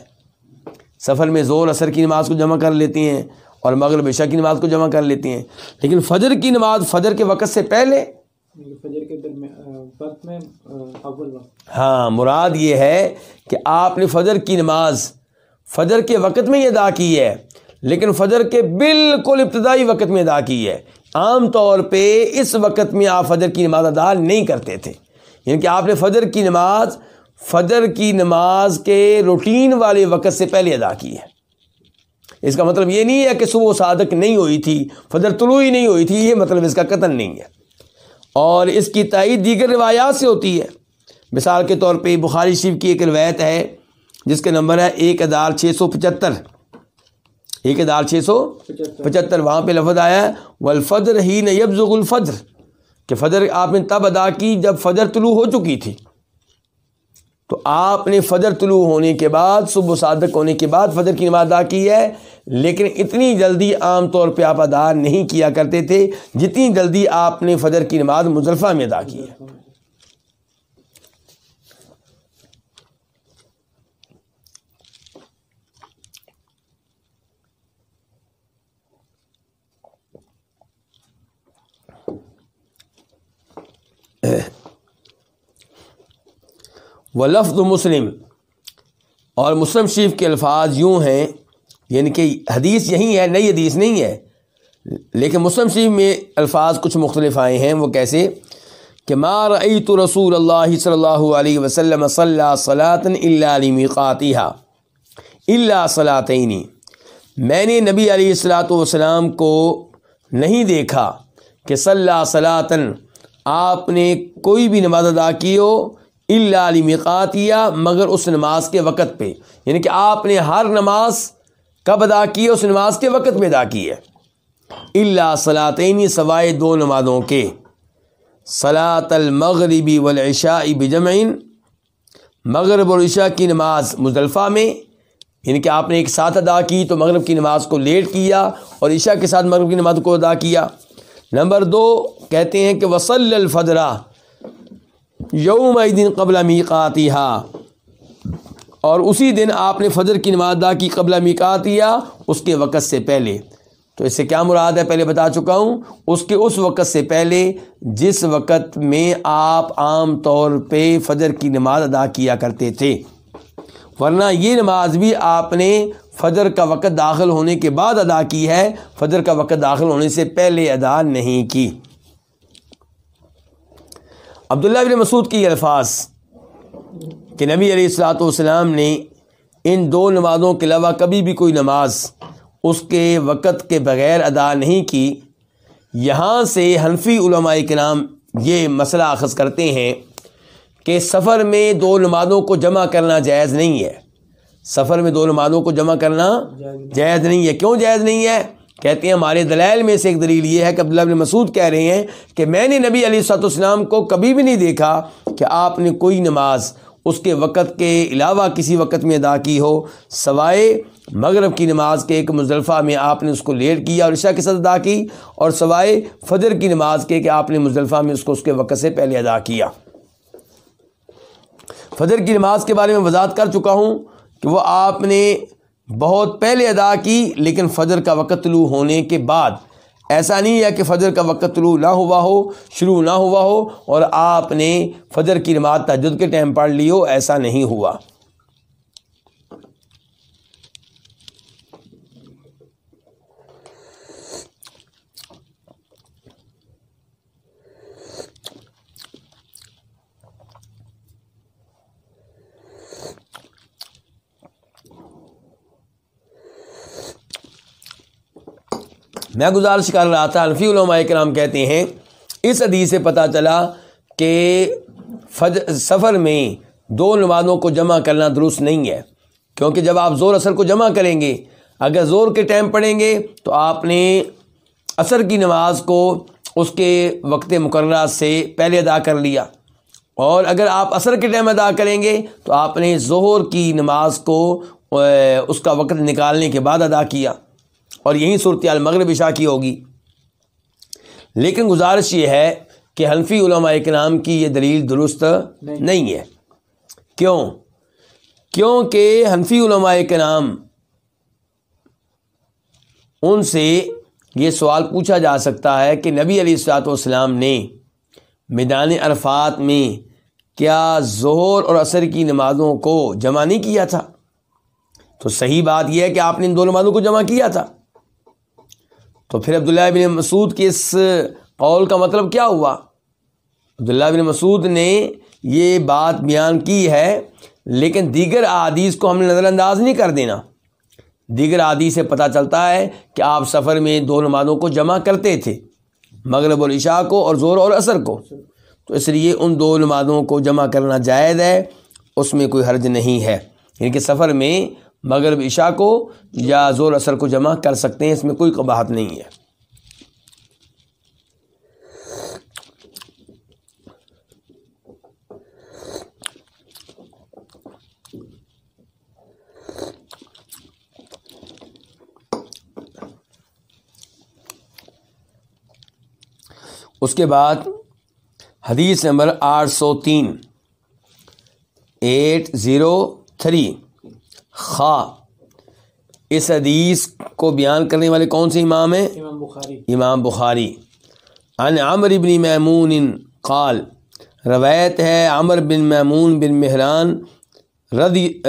Speaker 1: سفر میں زور اثر کی نماز کو جمع کر لیتی ہیں اور مغرب عشاء کی نماز کو جمع کر لیتی ہیں۔ لیکن فجر کی نماز فجر کے وقت سے پہلے؟ ہاں مراد یہ ہے کہ آپ نے فجر کی نماز فجر کے وقت میں ہی ادا کی ہے، لیکن فجر کے بالکل ابتدائی وقت میں ادا کی ہے۔ عام طور پہ اس وقت میں آپ فجر کی نماز ادا نہیں کرتے تھے۔ یعنی کہ آپ نے فجر کی نماز، فجر کی نماز کے روٹین والے وقت سے پہلے ادا کی ہے۔ اس کا مطلب یہ نہیں ہے کہ صبح صادق نہیں ہوئی تھی، فجر طلوع ہی نہیں ہوئی تھی، یہ مطلب اس کا قتل نہیں ہے۔ اور اس کی تائید دیگر روایات سے ہوتی ہے۔ مثال کے طور پہ بخاری شریف کی ایک روایت ہے، جس کا نمبر ہے ایک ہزار چھ سو پچہتر۔ ایک ہزار چھ سو پچہتر، وہاں پہ لفظ آیا ہے، والفجر ہی نیب الفجر۔ کہ فجر آپ نے تب ادا کی جب فجر طلوع ہو چکی تھی۔ تو آپ نے فجر طلوع ہونے کے بعد، صبح صادق ہونے کے بعد فجر کی نماز ادا کی ہے، لیکن اتنی جلدی عام طور پہ آپ ادا نہیں کیا کرتے تھے جتنی جلدی آپ نے فجر کی نماز مضلفہ میں ادا کی ہے۔ و لفظ مسلم۔ اور مسلم شریف کے الفاظ یوں ہیں یعنی کہ حدیث یہی ہے، نئی حدیث نہیں ہے۔ لیکن مسلم شریف میں الفاظ کچھ مختلف آئے ہیں، وہ کیسے؟ کہ مار عیت رسول اللہ صلی اللہ علیہ وسلم صلی صلاطن اللہ علیہ قاتحہ اللہ صلاطینی میں نے نبی علیہ السلاۃ والسلام کو نہیں دیکھا کہ صلی صلاطن آپ نے کوئی بھی نماز ادا کی ہو اللہ علی مقاتیہ مگر اس نماز کے وقت پہ۔ یعنی کہ آپ نے ہر نماز کب ادا کی ہے؟ اس نماز کے وقت میں ادا کی ہے۔ اللہ صلاطینی سوائے دو نمازوں کے۔ صلاۃ المغربی والعشاء بجمعین مغرب اور عشاء کی نماز مزدلفہ میں۔ یعنی کہ آپ نے ایک ساتھ ادا کی تو مغرب کی نماز کو لیٹ کیا اور عشاء کے ساتھ مغرب کی نماز کو ادا کیا۔ نمبر دو، کہتے ہیں کہ وصل الفدرہ یوم دن قبل میقاتیہ اور اسی دن آپ نے فجر کی نماز ادا کی قبل میقاتیہ اس کے وقت سے پہلے۔ تو اس سے کیا مراد ہے؟ پہلے بتا چکا ہوں۔ اس کے اس وقت سے پہلے، جس وقت میں آپ عام طور پہ فجر کی نماز ادا کیا کرتے تھے۔ ورنہ یہ نماز بھی آپ نے فجر کا وقت داخل ہونے کے بعد ادا کی ہے۔ فجر کا وقت داخل ہونے سے پہلے ادا نہیں کی۔ عبداللہ بن مسعود کی الفاظ کہ نبی علیہ السلاۃ والسلام نے ان دو نمازوں کے علاوہ کبھی بھی کوئی نماز اس کے وقت کے بغیر ادا نہیں کی، یہاں سے حنفی علماء کرام یہ مسئلہ اخذ کرتے ہیں کہ سفر میں دو نمازوں کو جمع کرنا جائز نہیں ہے۔ سفر میں دو نمازوں کو جمع کرنا جائز نہیں ہے۔ کیوں جائز نہیں ہے؟ کہتے ہیں، ہمارے دلائل میں سے ایک دلیل یہ ہے کہ عبداللہ بن مسعود کہہ رہے ہیں کہ میں نے نبی علیہ صلاحت السلام کو کبھی بھی نہیں دیکھا کہ آپ نے کوئی نماز اس کے وقت کے علاوہ کسی وقت میں ادا کی ہو، سوائے مغرب کی نماز کے ایک مزدلفہ میں آپ نے اس کو لیٹ کیا اور عشاء کے ساتھ ادا کی، اور سوائے فجر کی نماز کے کہ آپ نے مزدلفہ میں اس کو اس کے وقت سے پہلے ادا کیا۔ فجر کی نماز کے بارے میں وضاحت کر چکا ہوں کہ وہ آپ نے بہت پہلے ادا کی، لیکن فجر کا وقت طلوع ہونے کے بعد۔ ایسا نہیں ہے کہ فجر کا وقت طلوع نہ ہوا ہو، شروع نہ ہوا ہو اور آپ نے فجر کی نماز تجد کے ٹائم پڑھ لی ہو، ایسا نہیں ہوا۔ میں گزارش کر رہا تھا، الفی علماء کرام کہتے ہیں، اس حدیث سے پتہ چلا کہ فج سفر میں دو نمازوں کو جمع کرنا درست نہیں ہے۔ کیونکہ جب آپ زور اثر کو جمع کریں گے، اگر زور کے ٹائم پڑھیں گے تو آپ نے عصر کی نماز کو اس کے وقت مقررہ سے پہلے ادا کر لیا۔ اور اگر آپ عصر کے ٹائم ادا کریں گے تو آپ نے ظہر کی نماز کو اس کا وقت نکالنے کے بعد ادا کیا۔ اور یہی صورتحال مغرب عشاء کی ہوگی۔ لیکن گزارش یہ ہے کہ حنفی علماء نام کی یہ دلیل درست نہیں ہے۔ کیوں؟ کیونکہ حنفی علماء نام ان سے یہ سوال پوچھا جا سکتا ہے کہ نبی علی السلاۃ والسلام نے میدان عرفات میں کیا ظہر اور عصر کی نمازوں کو جمع نہیں کیا تھا؟ تو صحیح بات یہ ہے کہ آپ نے ان دو نمازوں کو جمع کیا تھا۔ تو پھر عبداللہ بن مسعود کے اس قول کا مطلب کیا ہوا؟ عبداللہ بن مسعود نے یہ بات بیان کی ہے، لیکن دیگر احادیث کو ہم نے نظر انداز نہیں کر دینا۔ دیگر عادی سے پتہ چلتا ہے کہ آپ سفر میں دو نمازوں کو جمع کرتے تھے، مغرب العشاء کو اور زور اور اثر کو۔ تو اس لیے ان دو نمازوں کو جمع کرنا جائز ہے، اس میں کوئی حرج نہیں ہے۔ یعنی کہ سفر میں مغرب عشاء کو یا زور اثر کو جمع کر سکتے ہیں، اس میں کوئی قباحت نہیں ہے۔ اس کے بعد حدیث نمبر آٹھ سو تین، ایٹ زیرو تھری۔ خا اس حدیث کو بیان کرنے والے کون سے امام ہیں؟ امام بخاری۔ امام بخاری۔ ان عمر بن میمون قال روایت ہے عمر بن میمون بن مہران رضی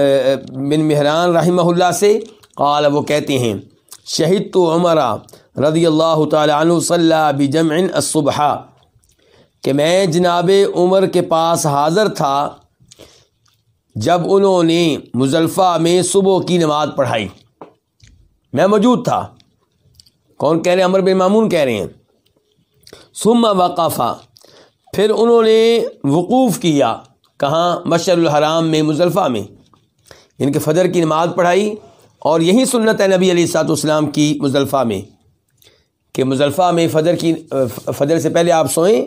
Speaker 1: بن مہران رحمہ اللہ سے قال وہ کہتے ہیں شہید تو عمرہ رضی اللہ تعالیٰ عنہ صلی بجمع الصبح کہ میں جناب عمر کے پاس حاضر تھا جب انہوں نے مزلفہ میں صبح کی نماز پڑھائی۔ میں موجود تھا۔ کون کہہ رہے ہیں؟ امر بن معمون کہہ رہے ہیں۔ سم وقفہ۔ پھر انہوں نے وقوف کیا۔ کہاں؟ مشر الحرام میں، مزلفہ میں۔ یعنی ان کے فجر کی نماز پڑھائی اور یہی سنت ہے نبی علیہ سات اسلام کی مزلفہ میں۔ کہ مزلفہ میں فجر کی، فجر سے پہلے آپ سوئیں،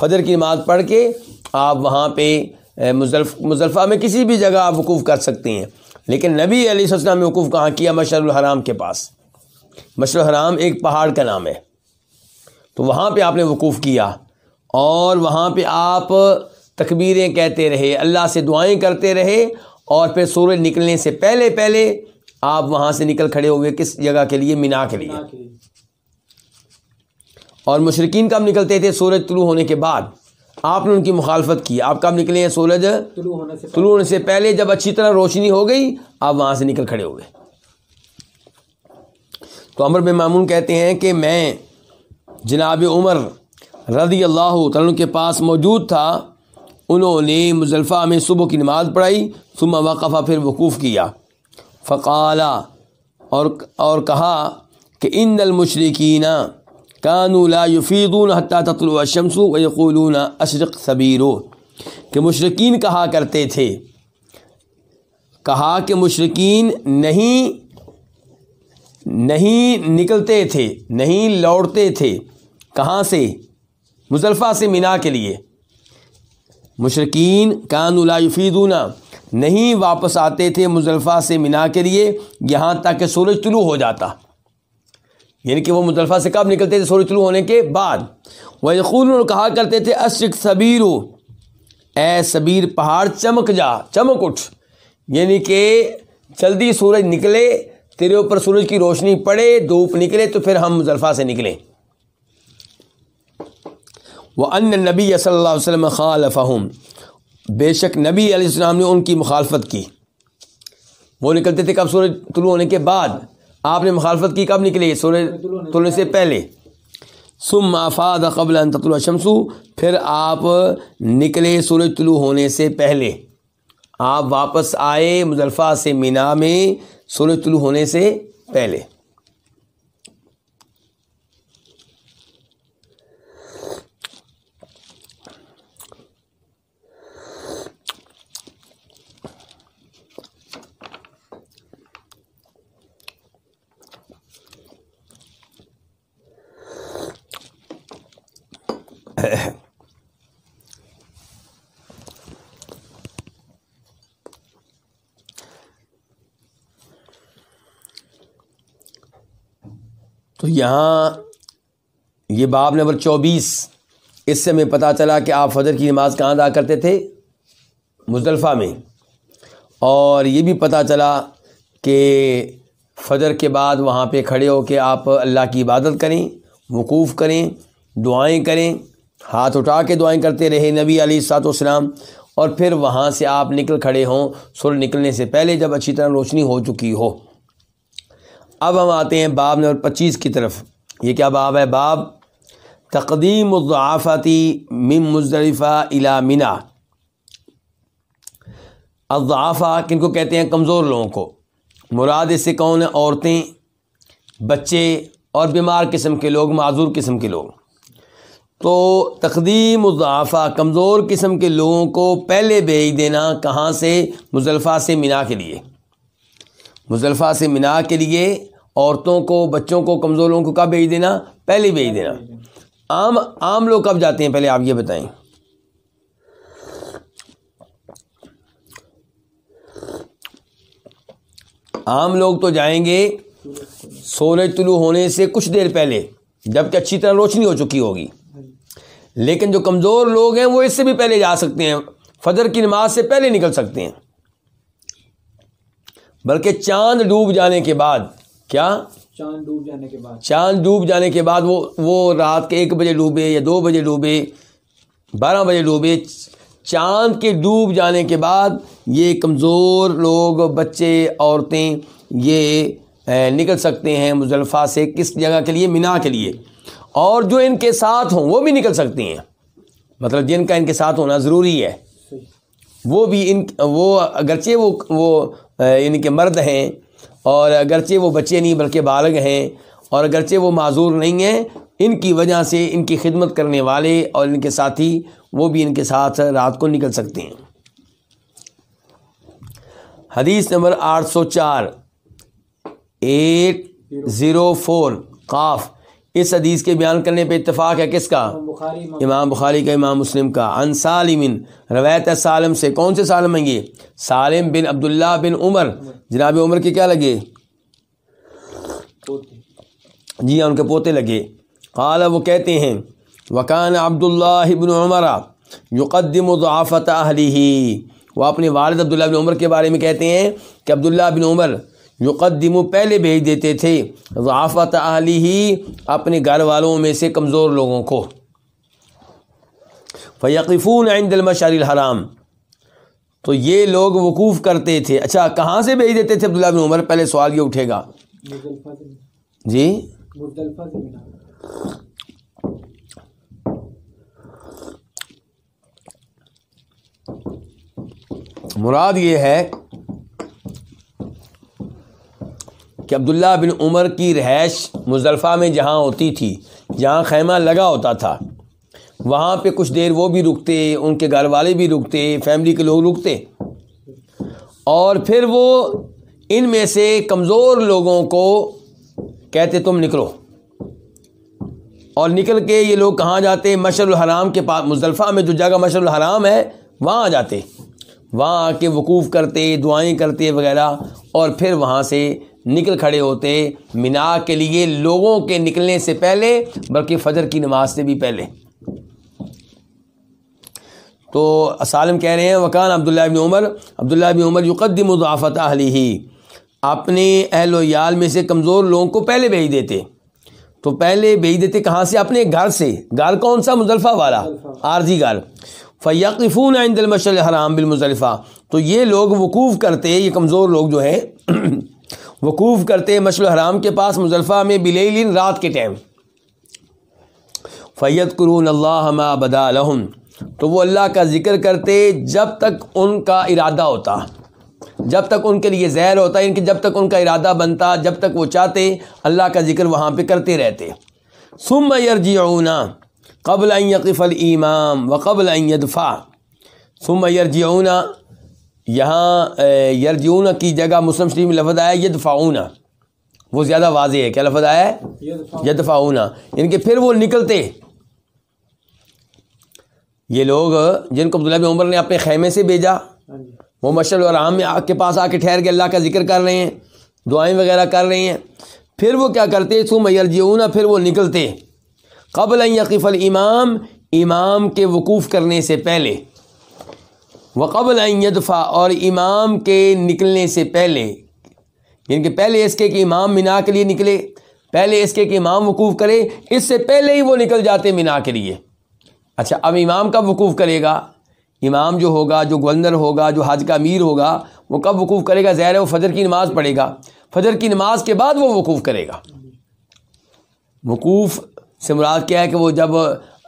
Speaker 1: فجر کی نماز پڑھ کے آپ وہاں پہ مصطلفہ میں کسی بھی جگہ آپ وقوف کر سکتے ہیں، لیکن نبی علیہ السلام نے وقوف کہاں کیا؟ مشر الحرام کے پاس۔ مشر الحرام ایک پہاڑ کا نام ہے۔ تو وہاں پہ آپ نے وقوف کیا اور وہاں پہ آپ تکبیریں کہتے رہے، اللہ سے دعائیں کرتے رہے اور پھر سورج نکلنے سے پہلے پہلے آپ وہاں سے نکل کھڑے ہوئے کس جگہ کے لیے؟ مینا کے لیے۔ اور مشرقین کب نکلتے تھے؟ سورج طلوع ہونے کے بعد۔ آپ نے ان کی مخالفت کی۔ آپ کب نکلے ہیں سورج؟ طلوع ہونے سے پہلے جب اچھی طرح روشنی ہو گئی آپ وہاں سے نکل کھڑے ہو گئے۔ تو امر بن معمون کہتے ہیں کہ میں جناب عمر رضی اللہ تعالیٰ کے پاس موجود تھا۔ انہوں نے مزلفہ میں صبح کی نماز پڑھائی ثم وقفہ پھر وقوف کیا۔ فقالا اور اور کہا کہ ان المشرقین کانو لا یفیدون حتیٰ تطلع الشمس ویقولون اشرق صبیرو کہ مشرقین کہا کرتے تھے۔ کہا کہ مشرقین نہیں نہیں نکلتے تھے، نہیں لوٹتے تھے۔ کہاں سے؟ مزلفہ سے مینا کے لیے۔ مشرقین کان یفیدون نہیں واپس آتے تھے مزلفہ سے مینا کے لیے، یہاں تک کہ سورج طلوع ہو جاتا۔ یعنی کہ وہ مزلفہ سے کب نکلتے تھے سورج طلوع ہونے کے بعد۔ وہ یقول کہا کرتے تھے اشک صبیر اے صبیر پہاڑ، چمک جا، چمک اٹھ۔ یعنی کہ جلدی سورج نکلے، تیرے اوپر سورج کی روشنی پڑے، دھوپ نکلے تو پھر ہم مزلفہ سے نکلیں۔ وہ ان نبی صلی اللہ علیہ وسلم خالفہم بے شک نبی علیہ السلام نے ان کی مخالفت کی۔ وہ نکلتے تھے کب سورج طلوع ہونے کے بعد؟ آپ نے مخالفت کی کب نکلے سورج طلوع سے پہلے۔ سم آفاد قبل ان تطلع شمسو پھر آپ نکلے سورج طلوع ہونے سے پہلے۔ آپ واپس آئے مضلفہ سے مینا میں سورج طلوع ہونے سے پہلے۔ تو یہاں یہ باب نمبر چوبیس، اس سے ہمیں پتہ چلا کہ آپ فجر کی نماز کہاں ادا کرتے تھے؟ مزدلفہ میں۔ اور یہ بھی پتہ چلا کہ فجر کے بعد وہاں پہ کھڑے ہو کے آپ اللہ کی عبادت کریں، وقوف کریں، دعائیں کریں، ہاتھ اٹھا کے دعائیں کرتے رہے نبی علی سات وسلام اور پھر وہاں سے آپ نکل کھڑے ہوں سر نکلنے سے پہلے جب اچھی طرح روشنی ہو چکی ہو۔ اب ہم آتے ہیں باب نمبر پچیس کی طرف۔ یہ کیا باب ہے؟ باب تقدیم الضعافتی مم مزدلفہ الا منا الضعافہ کن کو کہتے ہیں؟ کمزور لوگوں کو۔ مراد اس سے کون ہیں؟ عورتیں، بچے اور بیمار قسم کے لوگ، معذور قسم کے لوگ۔ تو تقدیم الضعافہ کمزور قسم کے لوگوں کو پہلے بھیج دینا کہاں سے؟ مزلفہ سے منا کے لیے۔ مزلفہ سے منا کے لیے عورتوں کو، بچوں کو، کمزور لوگوں کو کب بھیج دینا؟ پہلے بھیج دینا۔ عام عام لوگ کب جاتے ہیں؟ پہلے آپ یہ بتائیں۔ عام لوگ تو جائیں گے سورج طلوع ہونے سے کچھ دیر پہلے جبکہ اچھی طرح روشنی ہو چکی ہوگی۔ لیکن جو کمزور لوگ ہیں، وہ اس سے بھی پہلے جا سکتے ہیں۔ فجر کی نماز سے پہلے نکل سکتے ہیں۔ بلکہ چاند ڈوب جانے کے بعد کیا؟
Speaker 2: چاند ڈوب جانے کے بعد۔
Speaker 1: چاند ڈوب جانے کے بعد وہ وہ رات کے ایک بجے ڈوبے یا دو بجے ڈوبے بارہ بجے ڈوبے چاند کے ڈوب جانے کے بعد یہ کمزور لوگ بچے عورتیں یہ نکل سکتے ہیں مزلفہ سے کس جگہ کے لیے؟ مینا کے لیے۔ اور جو ان کے ساتھ ہوں وہ بھی نکل سکتی ہیں۔ مطلب جن کا ان کے ساتھ ہونا ضروری ہے۔ وہ بھی ان وہ اگرچہ وہ وہ ان کے مرد ہیں اور اگرچہ وہ بچے نہیں بلکہ بالغ ہیں اور اگرچہ وہ معذور نہیں ہیں، ان کی وجہ سے ان کی خدمت کرنے والے اور ان کے ساتھی وہ بھی ان کے ساتھ رات کو نکل سکتے ہیں۔ حدیث نمبر آٹھ سو چار ایٹ زیرو فور، قاف۔ اس حدیث کے بیان کرنے پہ اتفاق ہے کس کا؟
Speaker 2: بخاری امام
Speaker 1: امام بخاری کا امام مسلم کا۔ ان سالم روایت ہے سالم سے۔ کون سے سالم ہیں یہ؟ سالم بن عبداللہ بن عمر۔ جناب عمر کے کیا لگے؟ جی ہاں ان کے پوتے لگے۔ قال وہ کہتے ہیں وکان عبداللہ بن عمر یقدم ضعافت اہلیہ وہ اپنے والد عبداللہ بن عمر کے بارے میں کہتے ہیں کہ عبداللہ بن عمر یقدم پہلے بھیج دیتے تھے۔ ضعافت اہلیہ اپنے گھر والوں میں سے کمزور لوگوں کو۔ فیقفون عند المشعر الحرام۔ تو یہ لوگ وقوف کرتے تھے۔ اچھا کہاں سے بھیج دیتے تھے عبداللہ بن عمر؟ پہلے سوال یہ اٹھے گا۔ جی؟ مراد یہ ہے کہ عبداللہ بن عمر کی رہائش مزدلفہ میں جہاں ہوتی تھی، جہاں خیمہ لگا ہوتا تھا، وہاں پہ کچھ دیر وہ بھی رکتے، ان کے گھر والے بھی رکتے، فیملی کے لوگ رکتے۔ اور پھر وہ ان میں سے کمزور لوگوں کو کہتے، تم نکلو۔ اور نکل کے یہ لوگ کہاں جاتے؟ مشر الحرام کے پاس، مزدلفہ میں جو جگہ مشر الحرام ہے، وہاں آ جاتے۔ وہاں آ کے وقوف کرتے، دعائیں کرتے وغیرہ۔ اور پھر وہاں سے نکل کھڑے ہوتے مینا کے لیے لوگوں کے نکلنے سے پہلے، بلکہ فجر کی نماز سے بھی پہلے۔ تو سالم کہہ رہے ہیں، وکان عبداللہ بن عمر، عبداللہ بن عمر یقدم مضافت اہلی ہی اپنے اہل و یال میں سے کمزور لوگوں کو پہلے بھیج دیتے۔ تو پہلے بھیج دیتے کہاں سے؟ اپنے گھر سے۔ گھر کون سا؟ مزلفہ والا، عارضی گھر۔ فیقفون عند المشر الحرام بالمزلفہ۔ تو یہ لوگ وقوف کرتے، یہ کمزور لوگ جو ہیں وقوف کرتے مشر الحرام کے پاس مزلفہ میں بلیل رات کے ٹائم۔ فیت قرون اللہ ما بدا لہم تو وہ اللہ کا ذکر کرتے جب تک ان کا ارادہ ہوتا۔ جب تک ان کے لیے زہر ہوتا ان کہ جب تک ان کا ارادہ بنتا، جب تک وہ چاہتے، اللہ کا ذکر وہاں پہ کرتے رہتے۔ ثم یرجعون قبل ان یقف الامام و قبل ان یدفع ثم یرجعون یہاں اے، یرجعون کی جگہ مسلم شریف میں لفظ آیا یدفعون۔ وہ زیادہ واضح ہے۔ کیا لفظ آیا ہے؟
Speaker 2: یہ دفعہ
Speaker 1: یدفعون۔ یعنی کہ پھر وہ نکلتے۔ یہ لوگ جن کو عبداللہ بن عمر نے اپنے خیمے سے بھیجا
Speaker 2: ہاں جی۔
Speaker 1: وہ مشل اور عام میں آگ کے پاس آ کے ٹھہر کے اللہ کا ذکر کر رہے ہیں دعائیں وغیرہ کر رہے ہیں۔ پھر وہ کیا کرتے؟ سو میرجیون پھر وہ نکلتے۔ قبل یقف الامام امام کے وقوف کرنے سے پہلے۔ وقبل ان یدفع اور امام کے نکلنے سے پہلے یعنی کہ پہلے اس کے کہ امام مینا کے لیے نکلے، پہلے اس کے کہ امام وقوف کرے، اس سے پہلے ہی وہ نکل جاتے مینا کے لیے۔ اچھا اب امام کب وقوف کرے گا؟ امام جو ہوگا، جو گورنر ہوگا، جو حج کا امیر ہوگا، وہ کب وقوف کرے گا؟ ظاہر ہے وہ فجر کی نماز پڑھے گا۔ فجر کی نماز کے بعد وہ وقوف کرے گا۔ وقوف سے مراد کیا ہے کہ وہ جب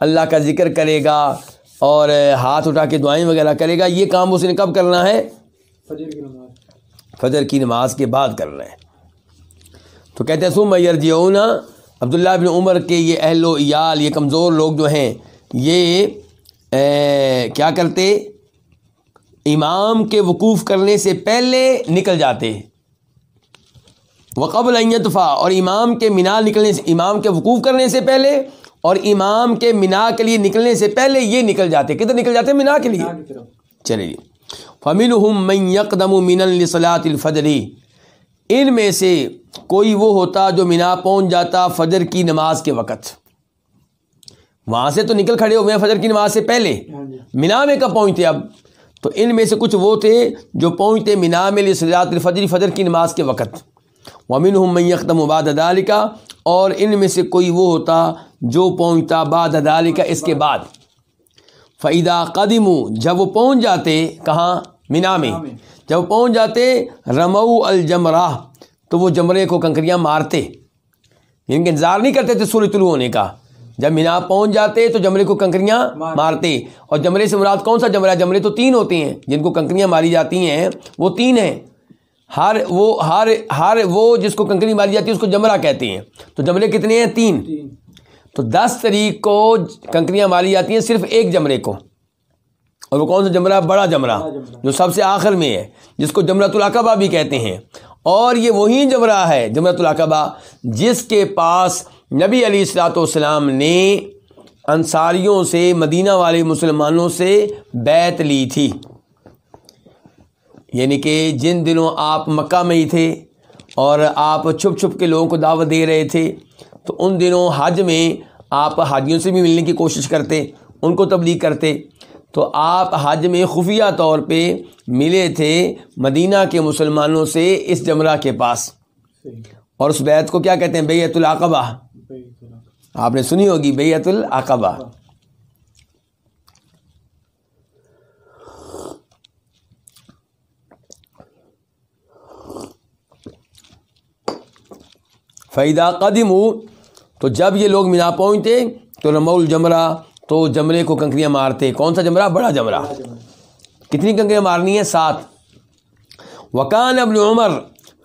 Speaker 1: اللہ کا ذکر کرے گا اور ہاتھ اٹھا کے دعائیں وغیرہ کرے گا۔ یہ کام اس نے کب کرنا ہے؟
Speaker 2: فجر کی نماز۔
Speaker 1: فجر کی نماز کے بعد کرنا ہے تو کہتے ہیں سم یرجعون۔ عبداللہ بن عمر کے یہ اہل و عیال یہ کمزور لوگ جو ہیں یہ کیا کرتے؟ امام کے وقوف کرنے سے پہلے نکل جاتے۔ وقبل یدفع اور امام کے مینا نکلنے سے امام کے وقوف کرنے سے پہلے اور امام کے مینا کے لیے نکلنے سے پہلے یہ نکل جاتے کدھر نکل جاتے؟ مینا کے لیے۔ چلیے۔ فمنہم من یقدم من لصلاۃ الفجر۔ ان میں سے کوئی وہ ہوتا جو مینا پہنچ جاتا فجر کی نماز کے وقت۔ وہاں سے تو نکل کھڑے ہوئے ہیں فجر کی نماز سے پہلے۔
Speaker 2: ہاں جی۔
Speaker 1: مینا میں کب پہنچتے اب؟ تو ان میں سے کچھ وہ تھے جو پہنچتے مینا میں لصلاۃ الفجر فجر کی نماز کے وقت۔ ومنہم من یقدم بعد ذلك اور ان میں سے کوئی وہ ہوتا جو پہنچتا بعد ذلك اس کے بعد۔ فعیدہ قدیم جب وہ پہنچ جاتے، کہاں؟ مینا میں۔ جب پہنچ جاتے رمو الجمراہ تو وہ جمرے کو کنکریاں مارتے۔ یعنی ان کے انتظار نہیں کرتے تھے سورج طلوع ہونے کا۔ جب مینا پہنچ جاتے، تو جمرے کو کنکریاں
Speaker 2: مارتے۔
Speaker 1: اور جمرے سے مراد کون سا جمرہ؟ جمرے تو تین ہوتے ہیں۔ جن کو کنکریاں ماری جاتی ہیں، وہ تین ہیں۔ ہر وہ ہر ہر وہ جس کو کنکری ماری جاتی ہے اس کو جمرہ کہتے ہیں۔ تو جمرے کتنے ہیں؟ تین۔ تو دس تاریخ کو کنکریاں ماری جاتی ہیں صرف ایک جمرے کو۔ اور وہ کون سا جمرہ؟ بڑا جمرہ۔ جو سب سے آخر میں ہے جس کو جمرۃ العقبہ بھی کہتے ہیں۔ اور یہ وہی جمرہ ہے جمرۃ العقبہ جس کے پاس نبی علی السلاۃ والسلام نے انصاریوں سے مدینہ والے مسلمانوں سے بیت لی تھی۔ یعنی کہ جن دنوں آپ مکہ میں ہی تھے اور آپ چھپ چھپ کے لوگوں کو دعوت دے رہے تھے تو ان دنوں حج میں آپ حاجیوں سے بھی ملنے کی کوشش کرتے ان کو تبلیغ کرتے۔ تو آپ حج میں خفیہ طور پہ ملے تھے مدینہ کے مسلمانوں سے اس جمرہ کے پاس۔ اور اس بیت کو کیا کہتے ہیں؟ بیت العقبہ۔ آپ نے سنی ہوگی بیت العقبہ۔ فیدہ قدم تو جب یہ لوگ مینا پہنچتے، تو رمول جمرہ تو جمرے کو کنکریاں مارتے۔ کون سا جمرہ؟ بڑا جمرہ۔ کتنی کنکریاں مارنی ہیں؟ سات۔ وکان ابن عمر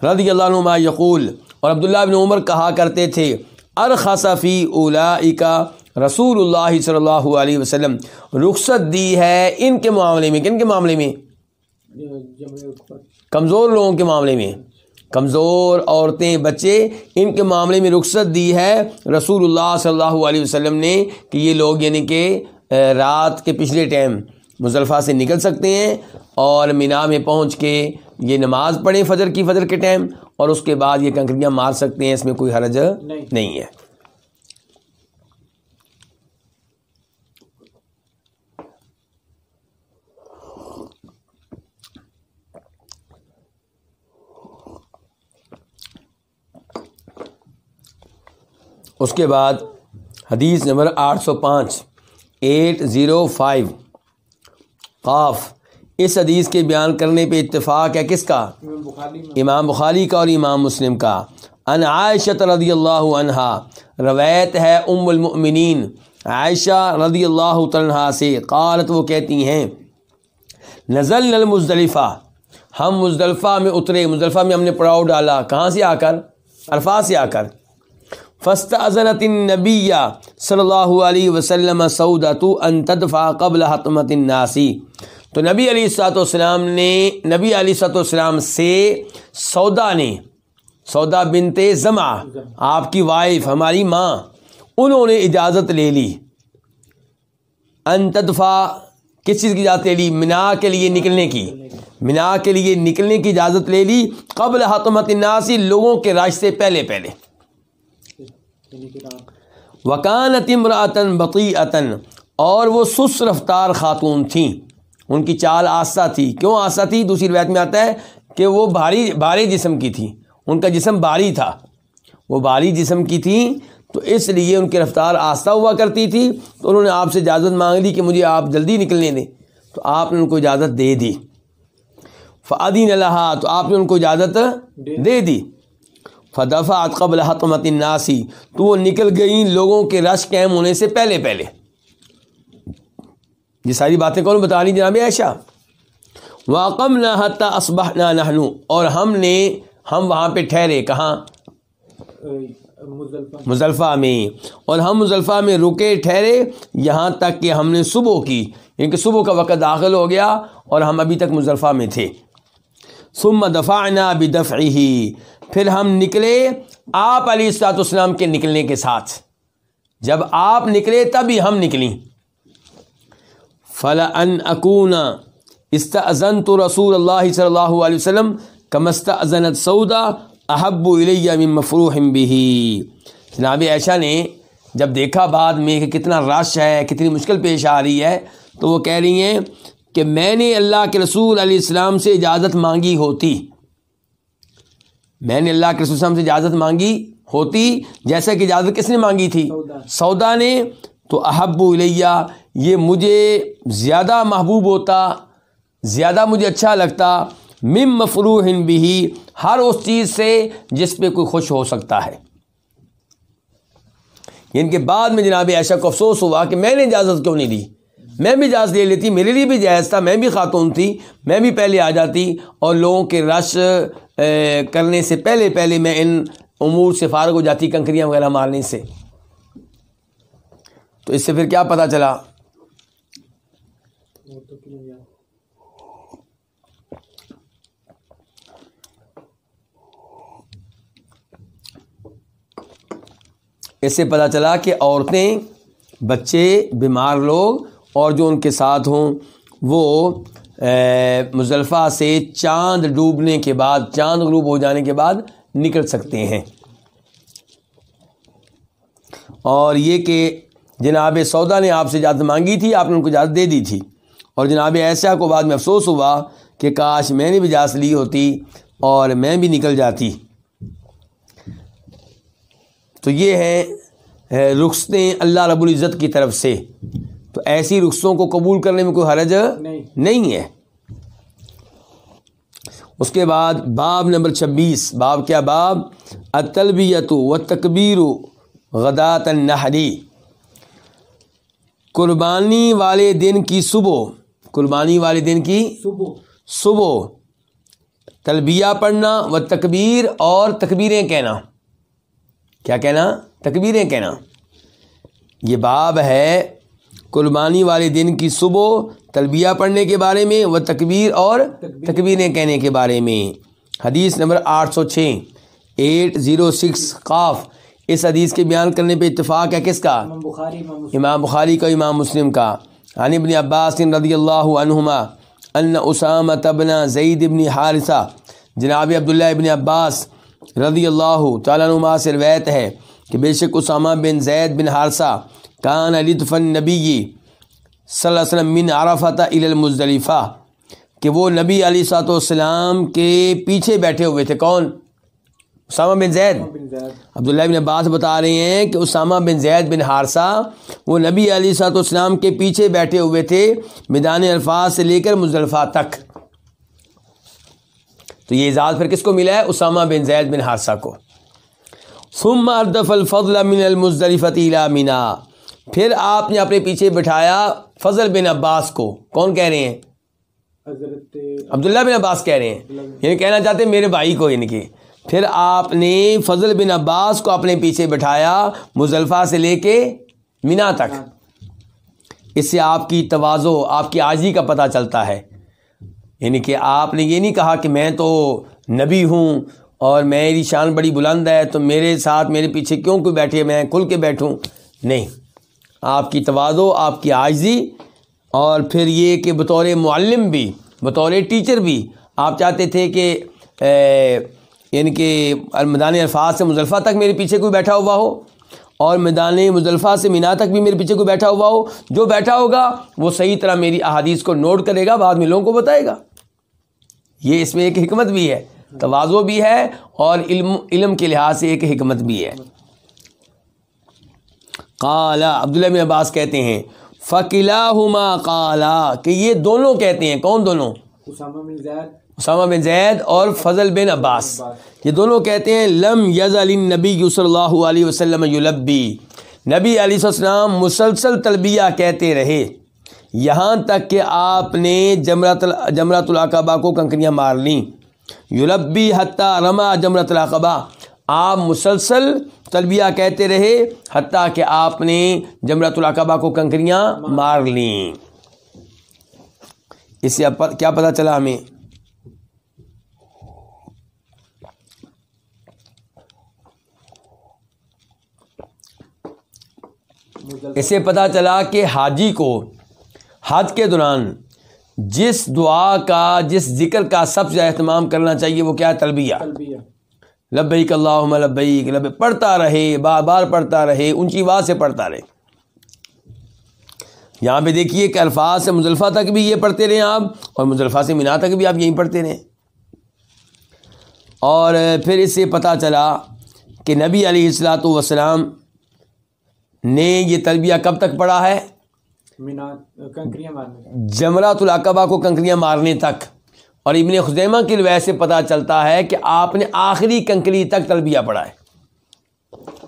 Speaker 1: رضی اللہ عنہ یقول، اور عبداللہ ابن عمر کہا کرتے تھے ارخصفی اولا رسول اللہ صلی اللہ علیہ وسلم۔ رخصت دی ہے ان کے معاملے میں، کن کے معاملے میں؟ کمزور لوگوں کے معاملے میں۔ کمزور عورتیں بچے ان کے معاملے میں رخصت دی ہے رسول اللہ صلی اللہ علیہ وسلم نے کہ یہ لوگ یعنی کہ رات کے پچھلے ٹائم مزلفہ سے نکل سکتے ہیں اور مینا میں پہنچ کے یہ نماز پڑھیں فجر کی فجر کے ٹائم اور اس کے بعد یہ کنکریاں مار سکتے ہیں اس میں کوئی حرج۔
Speaker 2: نہیں
Speaker 1: ہے اس کے بعد حدیث نمبر آٹھ سو پانچ، ایٹ زیرو فائیو۔ قاف، اس حدیث کے بیان کرنے پہ اتفاق ہے کس کا؟
Speaker 2: امام بخاری
Speaker 1: کا اور امام مسلم کا۔ ان عائشہ رضی اللہ عنہا، روایت ہے ام المؤمنین۔ عائشہ رضی اللہ عنہا سے قالت، وہ کہتی ہیں نزل المزدلفہ۔ ہم مزدلفہ میں اترے، مزدلفہ میں ہم نے پڑاؤ ڈالا۔ کہاں سے آ کر؟ عرفا سے آ کر۔ فسط ازنت النبی صلی اللہ علیہ وسلم سعودت ان تدفع قبل حتمت الناسی تو نبی علی سات والسلام نے، نبی علی سات والسلام سے سودا نے سودا بنت زمع آپ کی وائف، ہماری ماں، انہوں نے اجازت لے لی۔ ان تدفع، کس چیز کی اجازت لے لی؟ منا کے لیے نکلنے کی۔ منا کے لیے نکلنے کی اجازت لے لی قبل حتمت الناسی لوگوں کے راش سے پہلے پہلے۔ وکانت امراطن بقیعتن اور وہ سس رفتار خاتون تھیں۔ ان کی چال آستہ تھی۔ کیوں آستہ تھی؟ دوسری روایت میں آتا ہے کہ وہ بھاری بھاری جسم کی تھی۔ ان کا جسم بھاری تھا۔ وہ بھاری جسم کی تھیں تو اس لیے ان کی رفتار آستہ ہوا کرتی تھی۔ تو انہوں نے آپ سے اجازت مانگ لی کہ مجھے آپ جلدی نکلنے دیں۔ تو آپ نے ان کو اجازت دے دی۔ فعدین اللہ تو آپ نے ان کو اجازت دے دی۔ فدفعت قبل حتمت الناسی تو وہ نکل گئیں لوگوں کے رش قائم ہونے سے پہلے پہلے۔ یہ ساری باتیں کون بتا رہی جناب عائشہ؟ واقم نہ حتیٰ اسبح نہ نہنو اور ہم نے ہم وہاں پہ ٹھہرے، کہاں؟ مزلفہ میں۔ اور ہم مزلفہ میں رکے، ٹھہرے۔ یہاں تک کہ ہم نے صبح کی یعنی کہ صبح کا وقت داخل ہو گیا اور ہم ابھی تک مزلفہ میں تھے۔ ثم دفعنا بدفعه۔ پھر ہم نکلے آپ علی السلاط اسلام کے نکلنے کے ساتھ۔ جب آپ نکلے تبھی ہم نکلیں۔ فلا ان اکون استعزن تو رسول اللہ صلی اللہ علیہ وسلم کمست ازنت سودا احب الیہ من مفروح به۔ جناب عائشہ نے جب دیکھا بعد میں کہ کتنا رش ہے، کتنی مشکل پیش آ رہی ہے، تو وہ کہہ رہی ہیں کہ میں نے اللہ کے رسول علیہ السلام سے اجازت مانگی ہوتی۔ میں نے اللہ کے رسول السلام سے اجازت مانگی، ہوتی جیسا کہ اجازت کس نے مانگی تھی؟
Speaker 2: سودا۔
Speaker 1: سودا نے۔ تو احب الیہ، یہ مجھے زیادہ محبوب ہوتا، زیادہ مجھے اچھا لگتا، مم مفروح بھی ہر اس چیز سے جس پہ کوئی خوش ہو سکتا ہے۔ یعنی ان کے بعد میں جناب عائشہ کو افسوس ہوا کہ میں نے اجازت کیوں نہیں دی۔ میں بھی اجازت لے لیتی، میرے لیے بھی جائز تھا، میں بھی خاتون تھی، میں بھی پہلے آ جاتی اور لوگوں کے رش کرنے سے پہلے پہلے میں ان امور سے فارغ ہو جاتی، کنکریاں وغیرہ مارنے سے۔ تو اس سے پھر کیا پتا چلا؟ اس سے پتا چلا کہ عورتیں، بچے، بیمار لوگ اور جو ان کے ساتھ ہوں، وہ مزلفہ سے چاند ڈوبنے کے بعد، چاند غروب ہو جانے کے بعد نکل سکتے ہیں۔ اور یہ کہ جناب سودا نے آپ سے اجازت مانگی تھی، آپ نے ان کو اجازت دے دی تھی۔ اور جناب ایسا کو بعد میں افسوس ہوا کہ کاش میں نے بھی اجازت لی ہوتی اور میں بھی نکل جاتی۔ تو یہ ہیں رخصتیں اللہ رب العزت کی طرف سے۔ تو ایسی رخصتوں کو قبول کرنے میں کوئی حرج
Speaker 2: نہیں۔
Speaker 1: ہے۔ اس کے بعد باب نمبر چھبیس باب کیا باب؟ اطلبیت و تکبیر غدات النحری قربانی والے دن کی صبح قربانی والے دن کی
Speaker 2: صبح۔
Speaker 1: صبح۔ تلبیہ پڑھنا و تکبیر اور تکبیریں کہنا۔ کیا کہنا؟ تکبیریں کہنا۔ یہ باب ہے قربانی والے دن کی صبح تلبیہ پڑھنے کے بارے میں و تکبیر اور تکبیریں کہنے کے بارے میں۔ حدیث نمبر آٹھ سو چھ۔ ایٹ زیرو سکس قاف۔ اس حدیث کے بیان کرنے پہ اتفاق ہے کس کا؟
Speaker 2: امام بخاری امام
Speaker 1: کا امام مسلم کا۔ عن ابن عباس رضی اللہ عنہما ان اسامہ تبنا زید ابن حارثہ۔ جناب عبداللہ ابن عباس رضی اللہ تعالیٰ عنہما سے روایت ہے کہ بے شک اسامہ بن زید بن حارثہ کان لطف النبی صلی اللہ علیہ وسلم من عرفت الى المزدلفہ کہ وہ نبی علی سات والسلام کے پیچھے بیٹھے ہوئے تھے۔ کون؟ اسامہ بن زید۔ عبداللہ بن عباس بتا رہے ہیں کہ اسامہ بن زید بن حارثہ وہ نبی علی صاحب اسلام کے پیچھے بیٹھے ہوئے تھے میدان الفاظ سے لے کر مزدلفہ تک۔ تو یہ اعزاز پھر کس کو ملا ہے؟ اسامہ بن زید بن حارثہ کو۔ ثم اردف الفضل من المزدلفۃ الى مینا۔ پھر آپ نے اپنے پیچھے بٹھایا فضل بن عباس کو۔ کون کہہ رہے ہیں؟
Speaker 2: حضرت
Speaker 1: عبداللہ بن عباس کہہ رہے ہیں۔ یعنی کہنا چاہتے ہیں میرے بھائی کو یعنی کہ پھر آپ نے فضل بن عباس کو اپنے پیچھے بٹھایا مزلفہ سے لے کے مینا تک۔ اس سے آپ کی توازو آپ کی آجی کا پتہ چلتا ہے۔ یعنی کہ آپ نے یہ نہیں کہا کہ میں تو نبی ہوں اور میری شان بڑی بلند ہے تو میرے ساتھ میرے پیچھے کیوں کوئی بیٹھے میں کھل کے بیٹھوں؟ نہیں۔ آپ کی توازو آپ کی آجزی اور پھر یہ کہ بطور معلم بھی، بطور ٹیچر بھی، آپ چاہتے تھے کہ یعنی کہ میدان الفاظ سے مزلفہ تک میرے پیچھے کوئی بیٹھا ہوا ہو، اور میدان مزلفہ سے مینا تک بھی میرے پیچھے کوئی بیٹھا ہوا ہو، جو بیٹھا ہوگا، وہ صحیح طرح میری احادیث کو نوٹ کرے گا، بعد میں لوگوں کو بتائے گا۔ یہ اس میں ایک حکمت بھی ہے توازو بھی ہے، اور علم علم کے لحاظ سے ایک حکمت بھی ہے۔ قالا عبداللہ بن عباس کہتے ہیں فقلا ہما قالا کہ یہ دونوں کہتے ہیں کون دونوں؟
Speaker 2: اسامہ بن زید۔
Speaker 1: اسامہ بن زید اور فضل بن عباس۔ یہ دونوں کہتے ہیں لم یز علی نبی صلی اللہ علیہ وسلم یلبی۔ نبی علیہ السلام مسلسل تلبیہ کہتے رہے۔ یہاں تک کہ آپ نے جمرات جمرات العقبہ کو کنکریاں مار لیں۔ یلبی حتیٰ رما جمرات العقبہ آپ مسلسل تلبیہ کہتے رہے، حتیٰ کہ آپ نے جمرات العقبہ کو کنکریاں مار لیں۔ اس سے اب کیا پتہ چلا ہمیں؟ اس سے پتہ چلا کہ حاجی کو حج کے دوران جس دعا کا، جس ذکر کا سب سے اہتمام کرنا چاہیے وہ کیا ہے؟ تلبیہ
Speaker 2: تلبیہ
Speaker 1: لبیک اللہم لبیک لب پڑھتا رہے بار بار پڑھتا رہے اونچی آواز سے پڑھتا رہے۔ یہاں پہ دیکھیے کہ الفاظ سے مزلفہ تک بھی یہ پڑھتے رہے آپ اور مزلفہ سے مینا تک بھی آپ یہیں پڑھتے رہیں اور پھر اس سے پتہ چلا کہ نبی علیہ الصلاۃ والسلام نے یہ تلبیہ کب تک پڑھا ہے؟ جمرات العقبہ کو کنکریاں مارنے تک۔ اور ابن خزیمہ کی روایت سے پتہ چلتا ہے کہ آپ نے آخری کنکری تک تلبیہ پڑھا ہے۔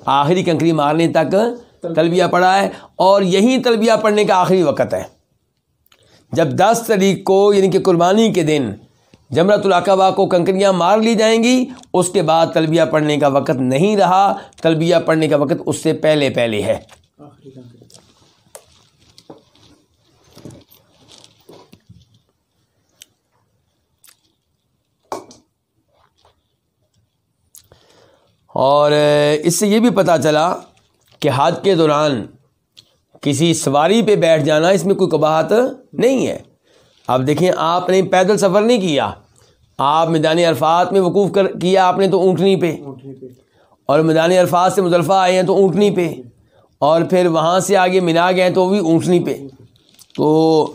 Speaker 1: آخری کنکری مارنے تک تلبیہ پڑھا ہے اور یہی تلبیہ پڑھنے کا آخری وقت ہے۔ جب دس تاریخ کو یعنی کہ قربانی کے دن جمرت العقبہ کو کنکریاں مار لی جائیں گی، اس کے بعد تلبیہ پڑھنے کا وقت نہیں رہا۔ تلبیہ پڑھنے کا وقت اس سے پہلے پہلے ہے۔ اور اس سے یہ بھی پتہ چلا کہ حج کے دوران کسی سواری پہ بیٹھ جانا اس میں کوئی کباہت نہیں ہے۔ اب دیکھیں آپ نے پیدل سفر نہیں کیا۔ آپ میدان عرفات میں وقوف کر کیا آپ نے تو اونٹنی پہ۔ اور میدان عرفات سے مضلفہ آئے ہیں تو اونٹنی پہ۔ اور پھر وہاں سے آگے منا گئے ہیں تو وہ بھی اونٹنی پہ۔ تو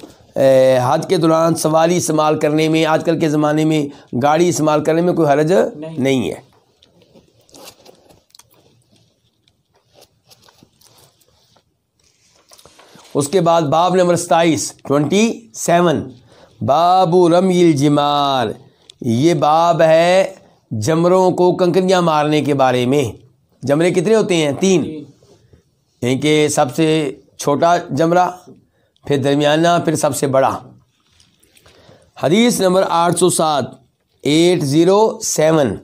Speaker 1: حج کے دوران سواری استعمال کرنے میں آج کل کے زمانے میں گاڑی استعمال کرنے میں کوئی حرج۔
Speaker 2: نہیں
Speaker 1: ہے۔ اس کے بعد باب نمبر ستائیس ٹوینٹی سیون باب رمی الجمار یہ باب ہے جمروں کو کنکریاں مارنے کے بارے میں۔ جمرے کتنے ہوتے ہیں؟ تین۔ یعنی کہ سب سے چھوٹا جمرہ پھر درمیانہ پھر سب سے بڑا۔ حدیث نمبر آٹھ سو سات ایٹ زیرو سیون۔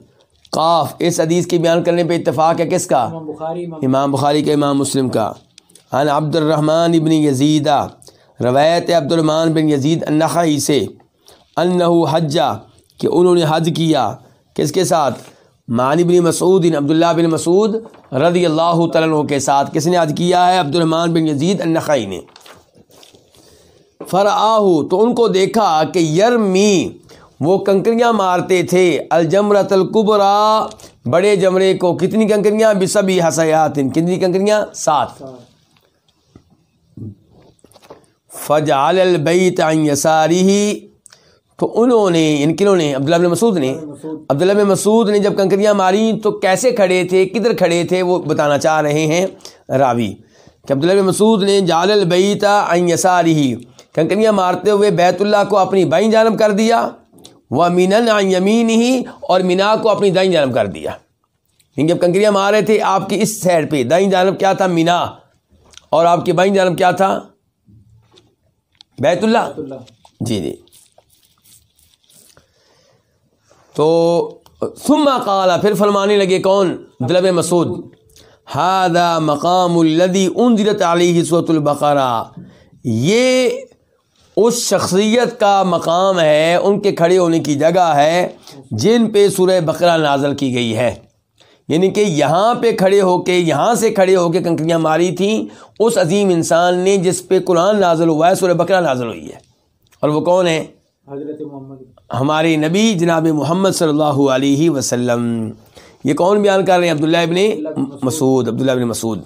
Speaker 1: قاف اس حدیث کے بیان کرنے پہ اتفاق ہے کس کا؟
Speaker 2: امام بخاری امام
Speaker 1: بخاری کا امام مسلم کا۔ عن عبد الرحمن ابن یزیدہ روایت عبد الرحمن بن یزید النخعی سے، انہو حجہ کہ انہوں نے حج کیا، کس کے ساتھ؟ معنی بن مسعود، عبداللہ بن مسعود رضی اللہ تعالیٰ کے ساتھ، کس نے حج کیا ہے؟ عبد الرحمن بن یزید النخعی نے۔ فرآہو تو ان کو دیکھا کہ یرمی، وہ کنکریاں مارتے تھے الجمرت القبرا بڑے جمرے کو کتنی کنکریاں؟ بسبی حسیات، کتنی کنکریاں؟ سات۔
Speaker 2: سات
Speaker 1: فجعل البیت عن یساری تو انہوں نے یعنی ان کنہوں نے؟ عبداللہ بن مسعود نے۔ عبداللہ بن مسعود نے جب کنکریاں ماری تو کیسے کھڑے تھے؟ کدھر کھڑے تھے؟ وہ بتانا چاہ رہے ہیں راوی۔ کہ عبداللہ بن مسعود نے، جعل البیت عن یساری کنکریاں مارتے ہوئے بیت اللہ کو اپنی بائیں جانب کر دیا۔ وہ مینن عن یمین ہی اور مینا کو اپنی دائیں جانب کر دیا۔ کیونکہ جب کنکریاں مار رہے تھے، آپ کی اس سائڈ پہ دائیں جانب کیا تھا؟ مینا اور آپ کی بائیں جانب کیا تھا؟ بیت اللہ؟ جی جی. تو ثم قال پھر فرمانے لگے کون؟ عبداللہ بن مسعود. هذا مقام الذي انزلت عليه سورة البقرہ. یہ اس شخصیت کا مقام ہے ان کے کھڑے ہونے کی جگہ ہے جن پہ سورہ بقرہ نازل کی گئی ہے۔ یعنی کہ یہاں پہ کھڑے ہو کے یہاں سے کھڑے ہو کے کنکریاں ماری تھیں اس عظیم انسان نے جس پہ قرآن نازل ہوا ہے سورہ بقرہ نازل ہوئی ہے۔ اور وہ کون ہے
Speaker 2: حضرت محمد۔
Speaker 1: ہمارے نبی جناب محمد صلی اللہ علیہ وسلم۔ یہ کون بیان کر رہے ہیں؟ عبداللہ ابن مسعود عبداللہ ابن مسعود۔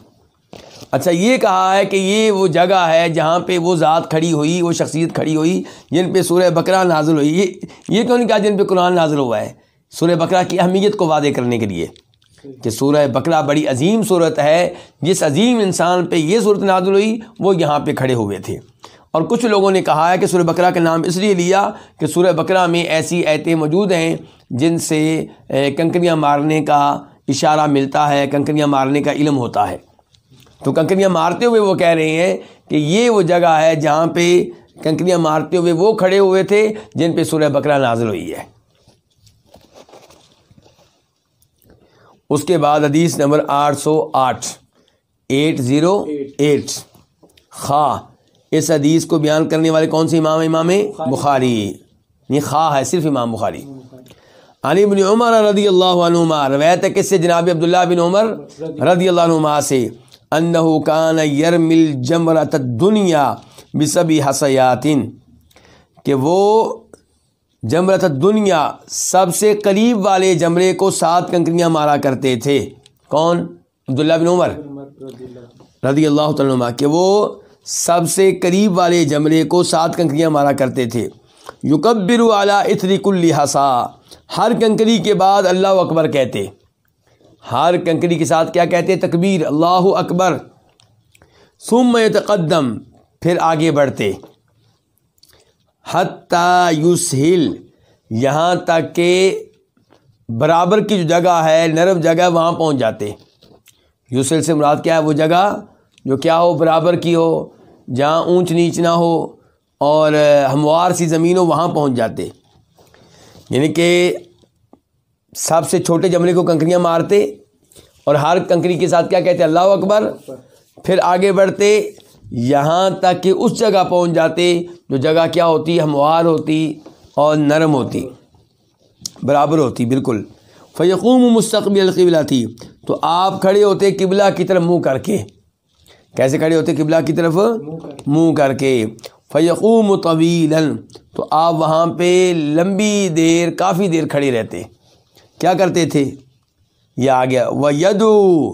Speaker 1: اچھا یہ کہا ہے کہ یہ وہ جگہ ہے جہاں پہ وہ ذات کھڑی ہوئی وہ شخصیت کھڑی ہوئی جن پہ سورہ بقرہ نازل ہوئی۔ یہ یہ کیوں نہیں کہا جن پہ قرآن نازل ہوا ہے؟ سورہ بقرہ کی اہمیت کو وعدے کرنے کے لیے۔ کہ سورہ بقرہ بڑی عظیم صورت ہے، جس عظیم انسان پہ یہ صورت نازل ہوئی، وہ یہاں پہ کھڑے ہوئے تھے۔ اور کچھ لوگوں نے کہا ہے کہ سورہ بقرہ کا نام اس لیے لیا کہ سورہ بقرہ میں ایسی ایتیں موجود ہیں جن سے کنکریاں مارنے کا اشارہ ملتا ہے، کنکریاں مارنے کا علم ہوتا ہے۔ تو کنکریاں مارتے ہوئے وہ کہہ رہے ہیں کہ یہ وہ جگہ ہے جہاں پہ کنکریاں مارتے ہوئے وہ کھڑے ہوئے تھے جن پہ سورہ بقرہ نازل ہوئی ہے۔ اس کے بعد حدیث نمبر آٹھ سو آٹھ، ایٹ زیرو ایٹ۔ خواہ، اس حدیث کو بیان کرنے والے کون سے امام امام بخاری۔ یہ خواہ ہے، صرف امام بخاری۔ علی بن عمر رضی اللہ عنہما، روایت ہے کس سے جناب عبداللہ بن عمر رضی اللہ عنہما سے، انہو کان یرمل جمرت الدنیا بسبی حسیات کہ وہ جمرت دنیا سب سے قریب والے جمرے کو سات کنکریاں مارا کرتے تھے۔ کون؟ عبداللہ بن عمر۔
Speaker 2: رضی اللہ
Speaker 1: تعالیٰ عنہ، کہ وہ سب سے قریب والے جمرے کو سات کنکریاں مارا کرتے تھے۔ یکبر اعلیٰ اتری کل حسا ہر کنکری کے بعد اللہ اکبر کہتے۔ ہر کنکری کے ساتھ کیا کہتے؟ تکبیر، اللہ اکبر۔ ثم یتقدم، پھر آگے بڑھتے۔ حتیٰ یسہل، یہاں تک کہ برابر کی جو جگہ ہے، نرم جگہ، وہاں پہنچ جاتے۔ یوسل سے مراد کیا ہے؟ وہ جگہ جو کیا ہو، برابر کی ہو، جہاں اونچ نیچ نہ ہو اور ہموار سی زمین ہو، وہاں پہنچ جاتے۔ یعنی کہ سب سے چھوٹے جملے کو کنکریاں مارتے اور ہر کنکری کے ساتھ کیا کہتے؟ اللہ اکبر۔ پھر آگے بڑھتے۔ یہاں تک کہ اس جگہ پہنچ جاتے جو جگہ کیا ہوتی، ہموار ہوتی اور نرم ہوتی، برابر ہوتی، بالکل۔ فیقوم مستقبل القبلہ تھی تو آپ کھڑے ہوتے قبلہ کی طرف منہ کر کے۔ کیسے کھڑے ہوتے قبلہ کی طرف؟
Speaker 2: منہ کر
Speaker 1: منہ کر کے۔ فیقوم طویلا تو آپ وہاں پہ لمبی دیر، کافی دیر کھڑے رہتے۔ کیا کرتے تھے؟ یہ آ گیا۔ وہ یدو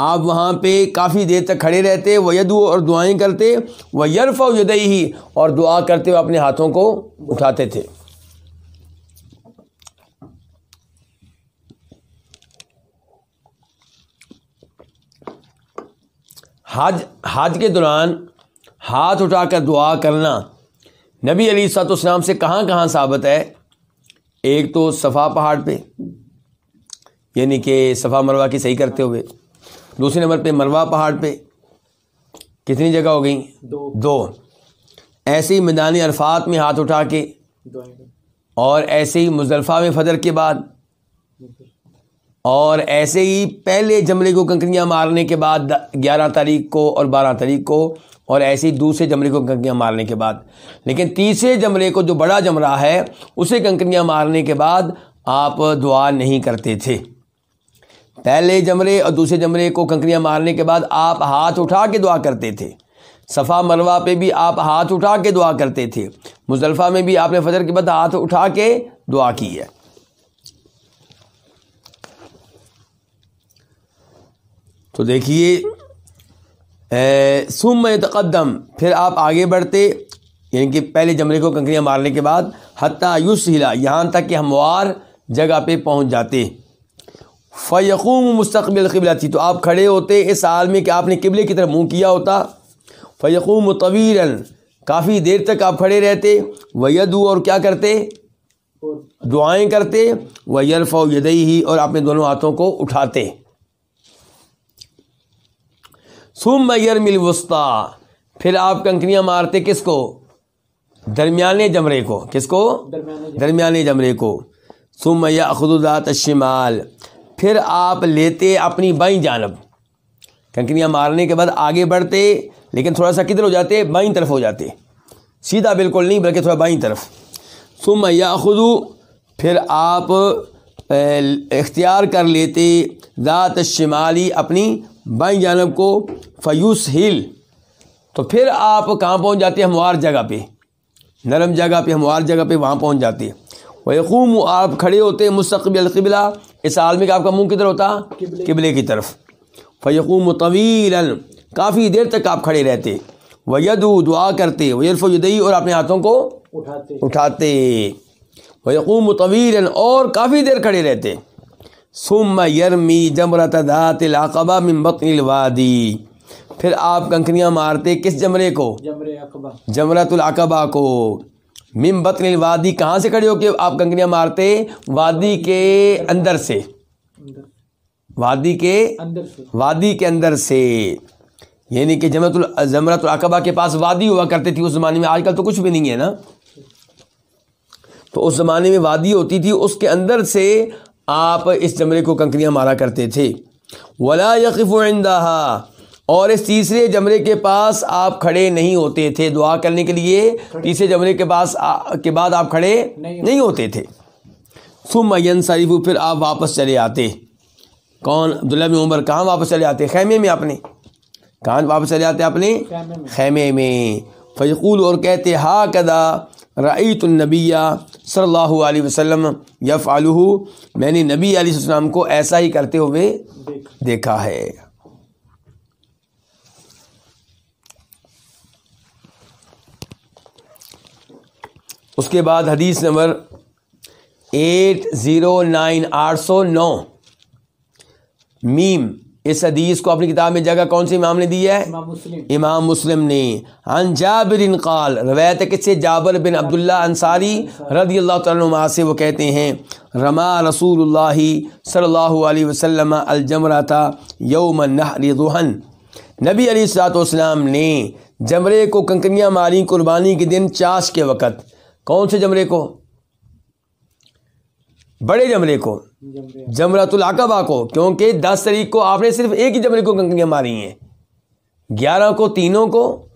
Speaker 1: آپ وہاں پہ کافی دیر تک کھڑے رہتے وہ یدو اور دعائیں کرتے وہ یرف و ہی اور دعا کرتے ہوئے اپنے ہاتھوں کو اٹھاتے تھے۔ حج حج کے دوران ہاتھ اٹھا کر دعا کرنا نبی علی سات اسلام سے کہاں کہاں ثابت ہے؟ ایک تو صفا پہاڑ پہ یعنی کہ صفا مروا کی صحیح کرتے ہوئے۔ دوسرے نمبر پہ مروا پہاڑ پہ کتنی جگہ ہو گئیں؟
Speaker 2: دو۔
Speaker 1: دو۔ ایسے ہی میدان عرفات میں ہاتھ اٹھا کے اور ایسے ہی مزدلفہ میں فجر کے بعد اور ایسے ہی پہلے جمرے کو کنکریاں مارنے کے بعد گیارہ تاریخ کو اور بارہ تاریخ کو اور ایسے ہی دوسرے جمرے کو کنکریاں مارنے کے بعد۔ لیکن تیسرے جمرے کو جو بڑا جمرہ ہے اسے کنکریاں مارنے کے بعد آپ دعا نہیں کرتے تھے۔ پہلے جمرے اور دوسرے جمرے کو کنکریاں مارنے کے بعد آپ ہاتھ اٹھا کے دعا کرتے تھے۔ صفا مروا پہ بھی آپ ہاتھ اٹھا کے دعا کرتے تھے۔ مزدلفہ میں بھی آپ نے فجر کے بعد ہاتھ اٹھا کے دعا کی ہے۔ تو دیکھیے سم تقدم پھر آپ آگے بڑھتے یعنی کہ پہلے جمرے کو کنکریاں مارنے کے بعد، حتیٰ یوس ہلا یہاں تک کہ ہموار جگہ پہ پہنچ جاتے۔ فیقوم مستقبل قبلہ تھی تو آپ کھڑے ہوتے اس حال میں کہ آپ نے قبلے کی طرف منہ کیا ہوتا۔ فیقوم طویل کافی دیر تک آپ کھڑے رہتے۔ ویدو اور کیا کرتے؟ دعائیں کرتے۔ وہ یرف و یدئی ہی اور اپنے دونوں ہاتھوں کو اٹھاتے۔ سم یرمل وسطی پھر آپ کنکریاں مارتے کس کو؟ درمیانے جمرے کو۔ کس کو؟
Speaker 2: درمیانے
Speaker 1: درمیانے جمرے کو۔ سم یا خدودات الشمال۔ پھر آپ لیتے اپنی بائیں جانب۔ کنکریاں مارنے کے بعد آگے بڑھتے، لیکن تھوڑا سا کدھر ہو جاتے، بائیں طرف ہو جاتے۔ سیدھا بالکل نہیں، بلکہ تھوڑا بائیں طرف۔ ثم یا پھر آپ اختیار کر لیتے ذات الشمالی اپنی بائیں جانب کو فیوس ہل تو پھر آپ کہاں پہنچ جاتے؟ ہموار جگہ پہ۔ نرم جگہ پہ، ہموار جگہ پہ وہاں پہنچ جاتے۔ وہ یقوم آپ کھڑے ہوتے مستقبل القبلہ۔ اس عالمی کا آپ کا منہ کدھر ہوتا؟
Speaker 2: قبلے.
Speaker 1: کی طرف. فیقوم طویل کافی دیر تک آپ کھڑے رہتے. ویدو دعا کرتے. ویرف یدئی اور اپنے ہاتھوں کو
Speaker 2: اٹھاتے.
Speaker 1: اٹھاتے. ویقوم طویل اور کافی دیر کھڑے رہتے. ثم یرمی جمرت ذات العقبہ من بطن الوادی پھر آپ کنکریاں مارتے کس جمرے کو؟ جمرت العقبہ کو. من بطن الوادی کہاں سے کھڑے ہو کے آپ کنکریاں مارتے وادی کے اندر سے؟ وادی کے وادی کے اندر سے۔ یعنی کہ جمرت ال جمرت العقبہ کے پاس وادی ہوا کرتی تھی اس زمانے میں آج کل تو کچھ بھی نہیں ہے نا۔ تو اس زمانے میں وادی ہوتی تھی اس کے اندر سے آپ اس جمرے کو کنکریاں مارا کرتے تھے۔ ولا یقف عندها۔ اور اس تیسرے جمرے کے پاس آپ کھڑے نہیں ہوتے تھے دعا کرنے کے لیے تیسرے جمرے کے پاس کے بعد آپ کھڑے
Speaker 2: نہیں
Speaker 1: ہوتے۔ تھے۔ ثم ينصرف پھر آپ واپس چلے آتے۔ کون؟ عبداللہ بن عمر کہاں واپس چلے آتے؟ خیمے میں اپنے۔ کہاں واپس چلے آتے
Speaker 2: خیمے میں۔
Speaker 1: خیمے میں۔ فیقول اور کہتے ہا کدا رعیت النبی صلی اللہ علیہ وسلم یفعلہ میں نے نبی علیہ السلام کو ایسا ہی کرتے ہوئے
Speaker 2: دیکھ
Speaker 1: دیکھا ہے۔ اس کے بعد حدیث نمبر ایٹ زیرو نائن آٹھ سو نو۔ میم اس حدیث کو اپنی کتاب میں جگہ کون سی امام نے دی ہے؟
Speaker 2: امام مسلم۔
Speaker 1: امام مسلم نے۔ عن جابر قال روایت کس سے جابر بن عبداللہ انصاری رضی اللہ تعالیٰ عنہ سے وہ کہتے ہیں رما رسول اللہ صلی اللہ علیہ وسلم الجمرتا یوم النحر ضحن نبی علیہ الصلوۃ والسلام نے جمرے کو کنکریاں ماری قربانی کے دن چاش کے وقت۔ کون سے جمرے کو؟ بڑے جمرے کو۔
Speaker 2: جمرے
Speaker 1: جمرت العقبہ کو، کیونکہ دس تاریخ کو آپ نے صرف ایک ہی جمرے کو کنکریاں ماری ہیں۔ گیارہ کو تینوں کو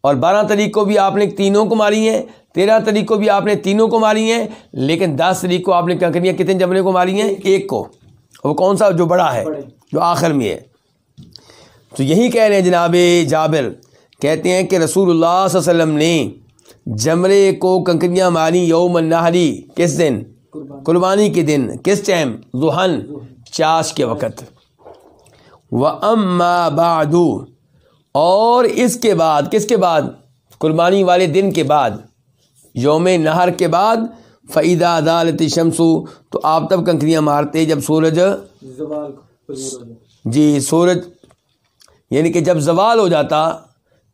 Speaker 1: اور بارہ تاریخ کو بھی آپ نے تینوں کو ماری ہیں۔ تیرہ تاریخ کو بھی آپ نے تینوں کو ماری ہیں۔ لیکن دس تاریخ کو آپ نے کنکریاں کتنے جمرے کو ماری ہیں؟ ایک کو۔ وہ کون سا؟ جو بڑا ہے، جو آخر میں ہے۔ تو یہی کہہ رہے ہیں جناب جابر۔ کہتے ہیں کہ رسول اللہ صلی اللہ علیہ وسلم نے جمرے کو کنکریاں ماری یوم النحری کس دن؟
Speaker 2: قربان
Speaker 1: قربانی کے دن۔ کس ٹائم؟ ظہن چاش کے وقت۔ و اما بعد۔ اور اس کے بعد کس کے بعد؟ قربانی والے دن کے بعد۔ یوم نہر کے بعد۔ فعیدہ عدالت شمسو تو آپ تب کنکریاں مارتے جب سورج۔ جی سورج۔ یعنی کہ جب زوال ہو جاتا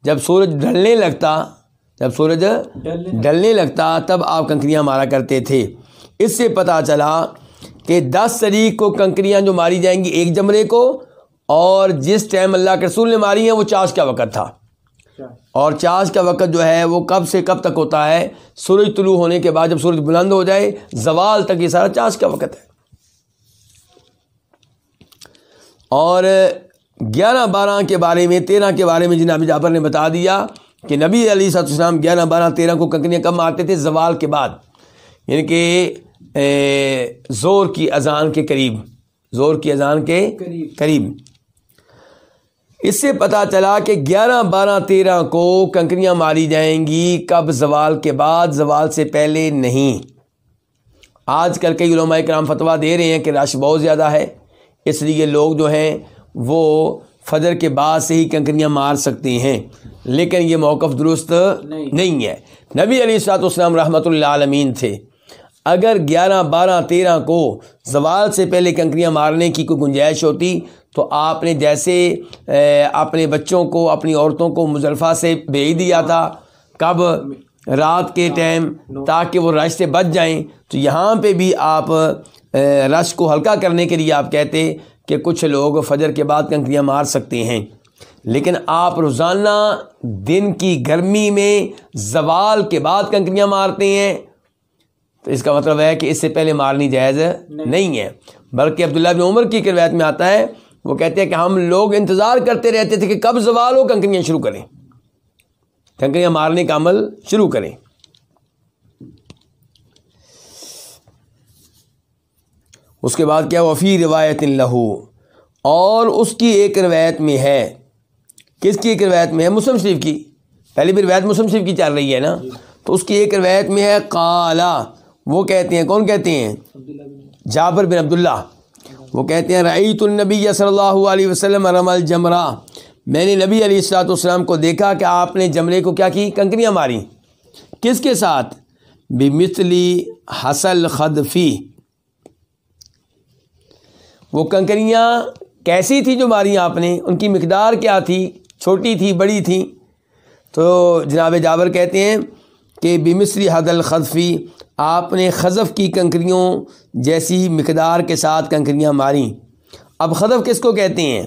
Speaker 1: جب سورج ڈھلنے لگتا جب سورج
Speaker 2: ڈلنے
Speaker 1: لگتا تب آپ کنکریاں مارا کرتے تھے۔ اس سے پتہ چلا کہ دس تاریخ کو کنکریاں جو ماری جائیں گی ایک جمرے کو اور جس ٹائم اللہ کے رسول نے ماری ہیں وہ چاش کا وقت تھا۔ اور چاش کا وقت جو ہے وہ کب سے کب تک ہوتا ہے؟ سورج طلوع ہونے کے بعد جب سورج بلند ہو جائے زوال تک یہ سارا چاش کا وقت ہے۔ اور گیارہ بارہ کے بارے میں تیرہ کے بارے میں جناب جعفر نے بتا دیا۔ کہ نبی علی صاحب السلام گیارہ بارہ تیرہ کو کنکریاں کب مارتے تھے زوال کے بعد یعنی کہ زور کی اذان کے قریب زور کی اذان کے
Speaker 2: قریب۔
Speaker 1: قریب۔ اس سے پتہ چلا کہ گیارہ بارہ تیرہ کو کنکریاں ماری جائیں گی کب زوال کے بعد زوال سے پہلے نہیں۔ آج کل کئی علماء کرام فتویٰ دے رہے ہیں کہ رش بہت زیادہ ہے اس لیے لوگ جو ہیں وہ فجر کے بعد سے ہی کنکریاں مار سکتے ہیں۔ لیکن یہ موقف درست
Speaker 2: نہیں۔
Speaker 1: ہے۔ نبی علی سات اسلام رحمۃ اللہ عالمین تھے۔ اگر گیارہ بارہ تیرہ کو زوال سے پہلے کنکریاں مارنے کی کوئی گنجائش ہوتی تو آپ نے جیسے اپنے بچوں کو اپنی عورتوں کو مزلفہ سے بھیج دیا تھا کب؟ رات کے ٹائم تاکہ وہ رش سے بچ جائیں۔ تو یہاں پہ بھی آپ رش کو ہلکا کرنے کے لیے آپ کہتے کہ کچھ لوگ فجر کے بعد کنکریاں مار سکتے ہیں۔ لیکن آپ روزانہ دن کی گرمی میں زوال کے بعد کنکریاں مارتے ہیں۔ تو اس کا مطلب ہے کہ اس سے پہلے مارنی جائز نہیں ہے۔ بلکہ عبداللہ بن عمر کی ایک روایت میں آتا ہے، وہ کہتے ہیں کہ ہم لوگ انتظار کرتے رہتے تھے کہ کب زوال ہو کنکریاں شروع کریں۔ کنکریاں مارنے کا عمل شروع کریں۔ اس کے بعد کیا وفی روایت لہو۔ اور اس کی ایک روایت میں ہے۔ کس کی ایک روایت میں ہے؟ مسلم شریف کی۔ پہلی بھی روایت مسلم شریف کی چل رہی ہے نا؟ تو اس کی ایک روایت میں ہے قالا۔ وہ کہتے ہیں، کون کہتے ہیں؟
Speaker 2: بن
Speaker 1: جابر بن عبداللہ۔ وہ کہتے ہیں رعیت النبی صلی اللہ علیہ وسلم رم الجمرہ۔ میں نے نبی علیہ السلاۃ والسلام کو دیکھا کہ آپ نے جمرے کو کیا کی؟ کنکریاں ماری۔ کس کے ساتھ؟ بمثلی حسل خدفی۔ وہ کنکریاں کیسی تھی جو ماری آپ نے؟ ان کی مقدار کیا تھی؟ چھوٹی تھی، بڑی تھی؟ تو جناب جابر کہتے ہیں کہ بمصری حد الخذفی، آپ نے خذف کی کنکریوں جیسی مقدار کے ساتھ کنکریاں ماریں اب خذف کس کو کہتے ہیں؟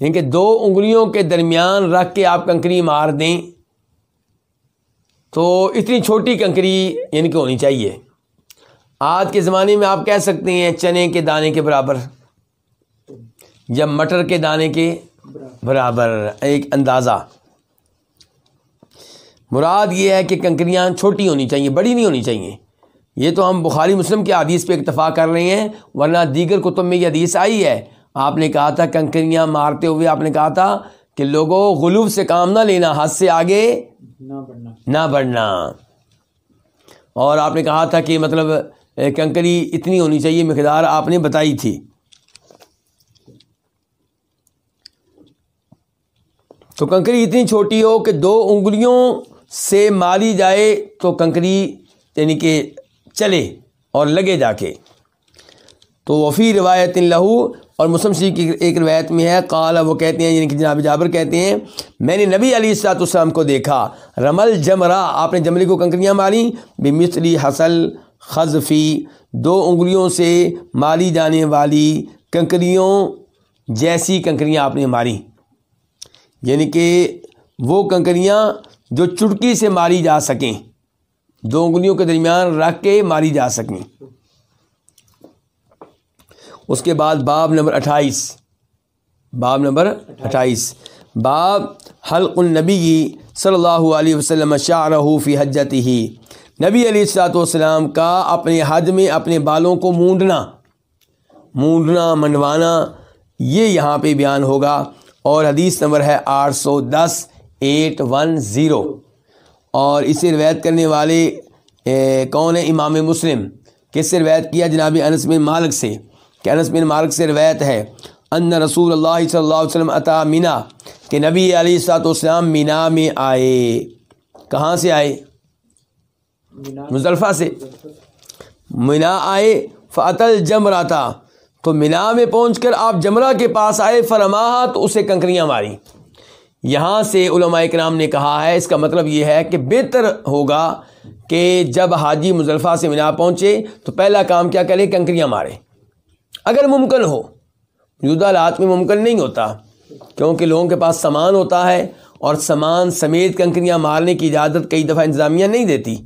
Speaker 1: یعنی کہ دو انگلیوں کے درمیان رکھ کے آپ کنکری مار دیں تو اتنی چھوٹی کنکری یعنی کہ ہونی چاہیے۔ آج کے زمانے میں آپ کہہ سکتے ہیں چنے کے دانے کے برابر یا مٹر کے دانے کے
Speaker 2: برابر
Speaker 1: ایک اندازہ۔ مراد یہ ہے کہ کنکریاں چھوٹی ہونی چاہیے بڑی نہیں ہونی چاہیے۔ یہ تو ہم بخاری مسلم کے حدیث پہ اکتفا کر رہے ہیں ورنہ دیگر کتب میں یہ حدیث آئی ہے۔ آپ نے کہا تھا کنکریاں مارتے ہوئے آپ نے کہا تھا کہ لوگوں غلوف سے کام نہ لینا حد سے آگے
Speaker 2: نہ بڑھنا۔
Speaker 1: نہ بڑھنا۔ اور آپ نے کہا تھا کہ مطلب کنکری اتنی ہونی چاہیے، مقدار آپ نے بتائی تھی۔ تو کنکری اتنی چھوٹی ہو کہ دو انگلیوں سے ماری جائے تو کنکری یعنی کہ چلے اور لگے جا کے۔ تو وفی روایت لہو، اور مسلم شریف کی ایک روایت میں ہے، قال، وہ کہتے ہیں یعنی کہ جناب جابر کہتے ہیں، میں نے نبی علی السلاط السلام کو دیکھا، رمل جمرا آپ نے جمری کو کنکریاں ماری بمثلی حسل خزفی دو انگلیوں سے ماری جانے والی کنکریوں جیسی کنکریاں آپ نے ماری۔ یعنی کہ وہ کنکریاں جو چٹکی سے ماری جا سکیں، دو انگلیوں کے درمیان رکھ کے ماری جا سکیں۔ اس کے بعد باب نمبر اٹھائیس۔ باب نمبر اٹھائیس۔ باب حلق النبی صلی اللہ علیہ وسلم شاہ فی حجت ہی نبی علیہ السلاۃ والسلام کا اپنے حج میں اپنے بالوں کو مونڈنا مونڈنا، منڈوانا، یہ یہاں پہ بیان ہوگا اور حدیث نمبر ہے آٹھ سو دس، ایٹ ون زیرو۔ اور اسے روایت کرنے والے کون ہے؟ امام مسلم۔ کس سے روایت کیا؟ جناب انس بن مالک سے۔ کہ انس بن مالک سے روایت ہے، ان رسول اللہ صلی اللہ علیہ وسلم عطا مینا، کہ نبی علیہ السلاۃ والسلام مینا میں آئے۔ کہاں سے آئے؟ مزدلفہ سے۔ مینا آئے فعتل جمرہ تھا تو مینا میں پہنچ کر آپ جمرہ کے پاس آئے، فرماہا، تو اسے کنکریاں ماری۔ یہاں سے علماء کرام نے کہا ہے، اس کا مطلب یہ ہے کہ بہتر ہوگا کہ جب حاجی مزدلفہ سے مینا پہنچے، تو پہلا کام کیا کرے، کنکریاں مارے۔ اگر ممکن ہو، موجودہ حالات میں ممکن نہیں ہوتا، کیونکہ لوگوں کے پاس سامان ہوتا ہے اور سامان سمیت کنکریاں مارنے کی اجازت کئی دفعہ انتظامیہ نہیں دیتی۔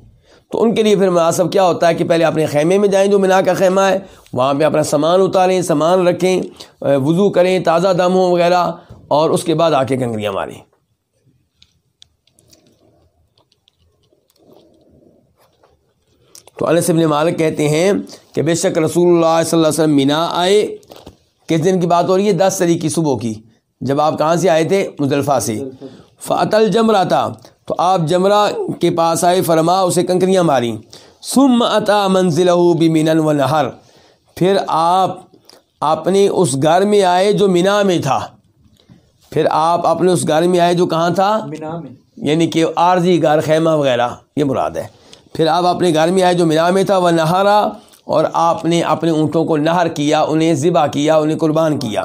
Speaker 1: تو ان کے لیے پھر مناسب کیا ہوتا ہے کہ پہلے اپنے خیمے میں جائیں جو منا کا خیمہ ہے، وہاں پہ اپنا سامان اتاریں، سامان رکھیں وضو کریں، تازہ دم ہو وغیرہ، اور اس کے بعد آ کے کنکریاں ماریں۔ تو انس ابن مالک کہتے ہیں کہ بے شک رسول اللہ صلی اللہ علیہ وسلم مینا آئے۔ کس دن کی بات ہو رہی ہے؟ دس تاریخ کی صبح کی۔ جب آپ کہاں سے آئے تھے؟ مزدلفہ سے۔ جمرہ تھا تو آپ جمرہ کے پاس آئے فرما اسے کنکریاں ماری سم عطا منزل بمینن و نہر پھر آپ اپنے اس گھر میں آئے جو مینا میں تھا۔ پھر آپ اپنے اس گھر میں آئے جو کہاں تھا؟
Speaker 2: مینا میں۔
Speaker 1: یعنی کہ عارضی گھر خیمہ وغیرہ یہ مراد ہے۔ پھر آپ اپنے گھر میں آئے جو مینا میں تھا وہ نہارا اور آپ نے اپنے اونٹوں کو نہر کیا انہیں ذبح کیا انہیں قربان کیا۔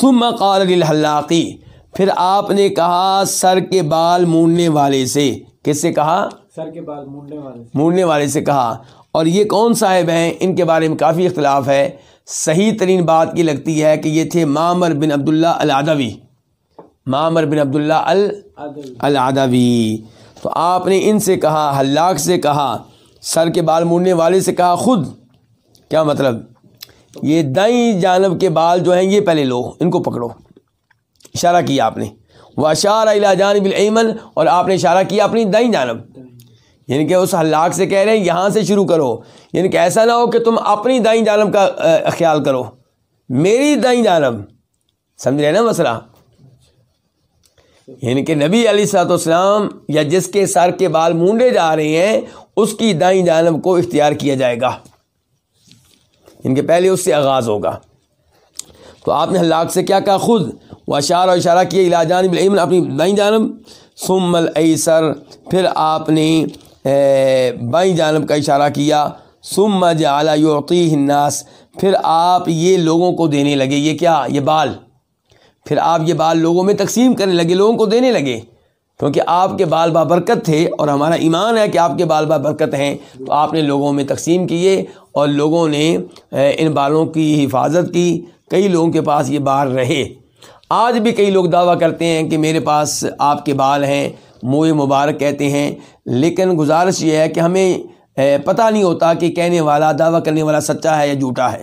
Speaker 1: ثم قال للحلاقی پھر آپ نے کہا سر کے بال مونڈنے والے سے۔ کس سے کہا؟
Speaker 2: سر کے بال مونڈنے والے سے۔
Speaker 1: مونڈنے والے سے کہا۔ اور یہ کون صاحب ہیں؟ ان کے بارے میں کافی اختلاف ہے۔ صحیح ترین بات یہ لگتی ہے کہ یہ تھے معمر بن عبداللہ العدوی۔ معمر بن عبداللہ ال العدوی۔ تو آپ نے ان سے کہا حلاق سے کہا سر کے بال مونڈنے والے سے کہا خود۔ کیا مطلب؟ یہ دائیں جانب کے بال جو ہیں یہ پہلے لو ان کو پکڑو۔ اشارہ کیا آپ نے؟ وہ اشارہ الا جانب الایمن اور آپ نے اشارہ کیا اپنی دائیں جانب۔ یعنی کہ اس حلاق سے کہہ رہے ہیں، یہاں سے شروع کرو۔ یعنی کہ ایسا نہ ہو کہ تم اپنی دائیں جانب کا خیال کرو۔ میری دائیں جانب، سمجھ رہے نا مسئلہ؟ یعنی کہ نبی علی صاحب والسلام یا جس کے سر کے بال مونڈے جا رہے ہیں، اس کی دائیں جانب کو اختیار کیا جائے گا۔ یعنی ان کے پہلے اس سے آغاز ہوگا۔ تو آپ نے حلاق سے کیا کہا؟ خود۔ وہ اشارہ و اشارہ کیا علاجان بالعمن اپنی دائیں جانب۔ ثم الایسر پھر آپ نے بائیں جانب کا اشارہ کیا۔ ثم جعل یعطیہ الناس، پھر آپ یہ لوگوں کو دینے لگے۔ یہ کیا؟ یہ بال۔ پھر آپ یہ بال لوگوں میں تقسیم کرنے لگے، لوگوں کو دینے لگے۔ کیونکہ آپ کے بال بابرکت تھے اور ہمارا ایمان ہے کہ آپ کے بال بابرکت ہیں، تو آپ نے لوگوں میں تقسیم کیے اور لوگوں نے ان بالوں کی حفاظت کی۔ کئی لوگوں کے پاس یہ بال رہے۔ آج بھی کئی لوگ دعویٰ کرتے ہیں کہ میرے پاس آپ کے بال ہیں، موئے مبارک کہتے ہیں، لیکن گزارش یہ ہے کہ ہمیں پتہ نہیں ہوتا کہ کہنے والا، دعویٰ کرنے والا سچا ہے یا جھوٹا ہے۔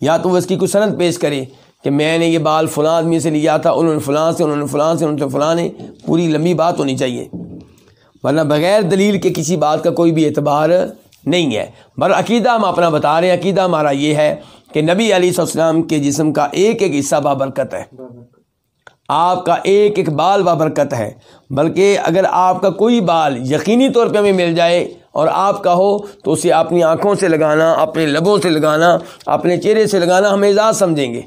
Speaker 1: یا تو وہ اس کی کوئی صنعت پیش کرے کہ میں نے یہ بال فلاں آدمی سے لیا تھا، انہوں نے فلاں سے، انہوں نے فلاں سے، انہوں نے فلاں نے۔ پوری لمبی بات ہونی چاہیے۔ ورنہ بغیر دلیل کے کسی بات کا کوئی بھی اعتبار نہیں ہے۔ بر عقیدہ ہم اپنا بتا رہے ہیں، عقیدہ ہمارا یہ ہے کہ نبی علیہ السلام کے جسم کا ایک ایک حصہ بابرکت ہے۔ آپ کا ایک ایک بال بابرکت ہے۔ بلکہ اگر آپ کا کوئی بال یقینی طور پہ ہمیں مل جائے اور آپ کا ہو تو اسے اپنی آنکھوں سے لگانا، اپنے لبوں سے لگانا، اپنے چہرے سے لگانا ہم اعزاز سمجھیں گے۔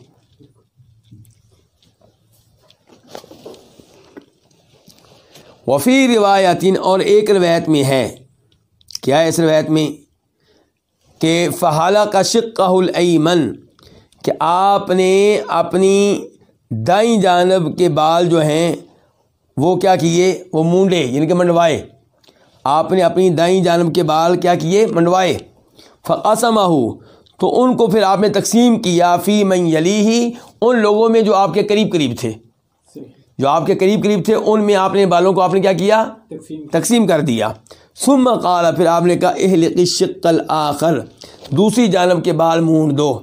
Speaker 1: وفی روایتین اور ایک روایت میں ہے۔ کیا ہے اس روایت میں؟ کہ فہالہ کا شقہ الایمن کہ آپ نے اپنی دائیں جانب کے بال جو ہیں وہ کیا کیے؟ وہ مونڈے یعنی کہ منڈوائے۔ آپ نے اپنی دائیں جانب کے بال کیا کیے؟ منڈوائے۔ فقاسمہ تو ان کو پھر آپ نے تقسیم کیا فی من یلی ہی ان لوگوں میں جو آپ کے قریب قریب تھے۔ جو آپ کے قریب قریب تھے ان میں آپ نے بالوں کو آپ نے کیا کیا؟
Speaker 2: تقسیم
Speaker 1: تقسیم کر دیا۔ ثم قال پھر آپ نے کہا اہلق الشق الاخر دوسری جانب کے بال مونڈ دو۔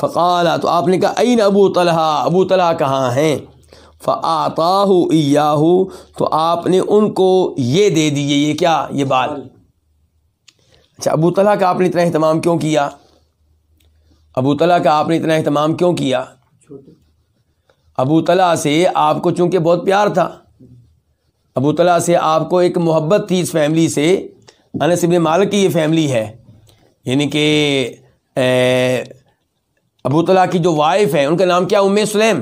Speaker 1: فقال تو آپ نے کہا این ابو طلحہ ابو طلحہ کہاں ہیں؟ فآتاہ ایاہ تو آپ نے ان کو یہ دے دیے یہ کیا؟ یہ بال۔ اچھا ابو طلحہ کا آپ نے اتنا اہتمام کیوں کیا؟ ابو طلحہ کا آپ نے اتنا اہتمام کیوں کیا؟ ابو طلحہ سے آپ کو چونکہ بہت پیار تھا۔ ابو طلحہ سے آپ کو ایک محبت تھی اس فیملی سے۔ انس ابن مالک کی یہ فیملی ہے۔ یعنی کہ ابو طلحہ کی جو وائف ہے ان کا نام کیا؟ ام سلیم۔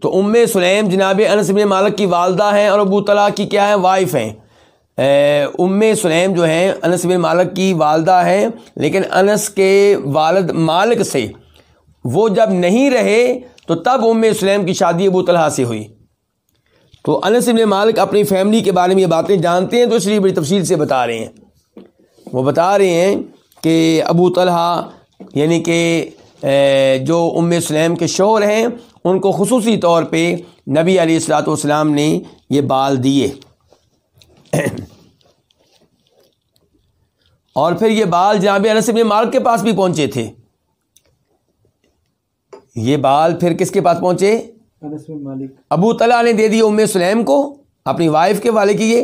Speaker 1: تو ام سلیم جناب انس بن مالک کی والدہ ہیں اور ابو طلحہ کی کیا ہے وائف ہیں۔ ام سلیم جو ہیں انس بن مالک کی والدہ ہیں لیکن انس کے والد مالک سے وہ جب نہیں رہے تو تب ام سلیم کی شادی ابو طلحہ سے ہوئی۔ تو انس بن مالک اپنی فیملی کے بارے میں یہ باتیں جانتے ہیں تو اس لیے بڑی تفصیل سے بتا رہے ہیں۔ وہ بتا رہے ہیں کہ ابو طلحہ یعنی کہ جو ام سلیم کے شوہر ہیں، ان کو خصوصی طور پہ نبی علیہ الصلاۃ والسلام نے یہ بال دیے۔ اور پھر یہ بال جناب انس بن مالک کے پاس بھی پہنچے تھے۔ یہ بال پھر کس کے پاس پہنچے؟
Speaker 2: مالک۔
Speaker 1: ابو طلحہ نے دے دی ام سلیم کو، اپنی وائف کے والے کیے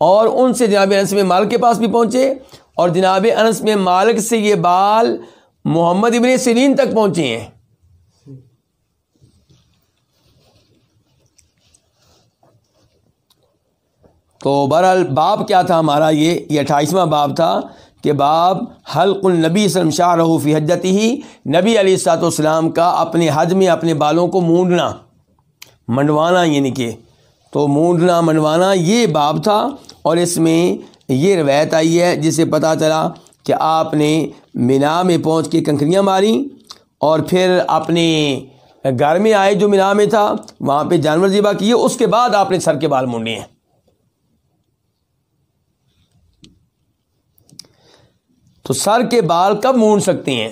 Speaker 1: اور ان سے جناب انس میں مالک کے پاس بھی پہنچے، اور جناب انس میں مالک سے یہ بال محمد ابن سرین تک پہنچے ہیں۔ تو بہرحال باب کیا تھا ہمارا یہ؟ یہ اٹھائیسواں باب تھا کہ باب حلق النبی صلی وسلم شاہ رہو فی حجت ہی نبی علیہ السلاۃ والسلام کا اپنے حج میں اپنے بالوں کو مونڈنا۔ منڈوانا یعنی کہ۔ تو مونڈنا منڈوانا یہ باب تھا اور اس میں یہ روایت آئی ہے جسے پتہ چلا کہ آپ نے مینا میں پہنچ کے کنکریاں ماری اور پھر اپنے گھر میں آئے جو مینا میں تھا، وہاں پہ جانور ذبح کیے، اس کے بعد آپ نے سر کے بال مونڈے ہیں۔ تو سر کے بال کب مونڈ سکتے ہیں؟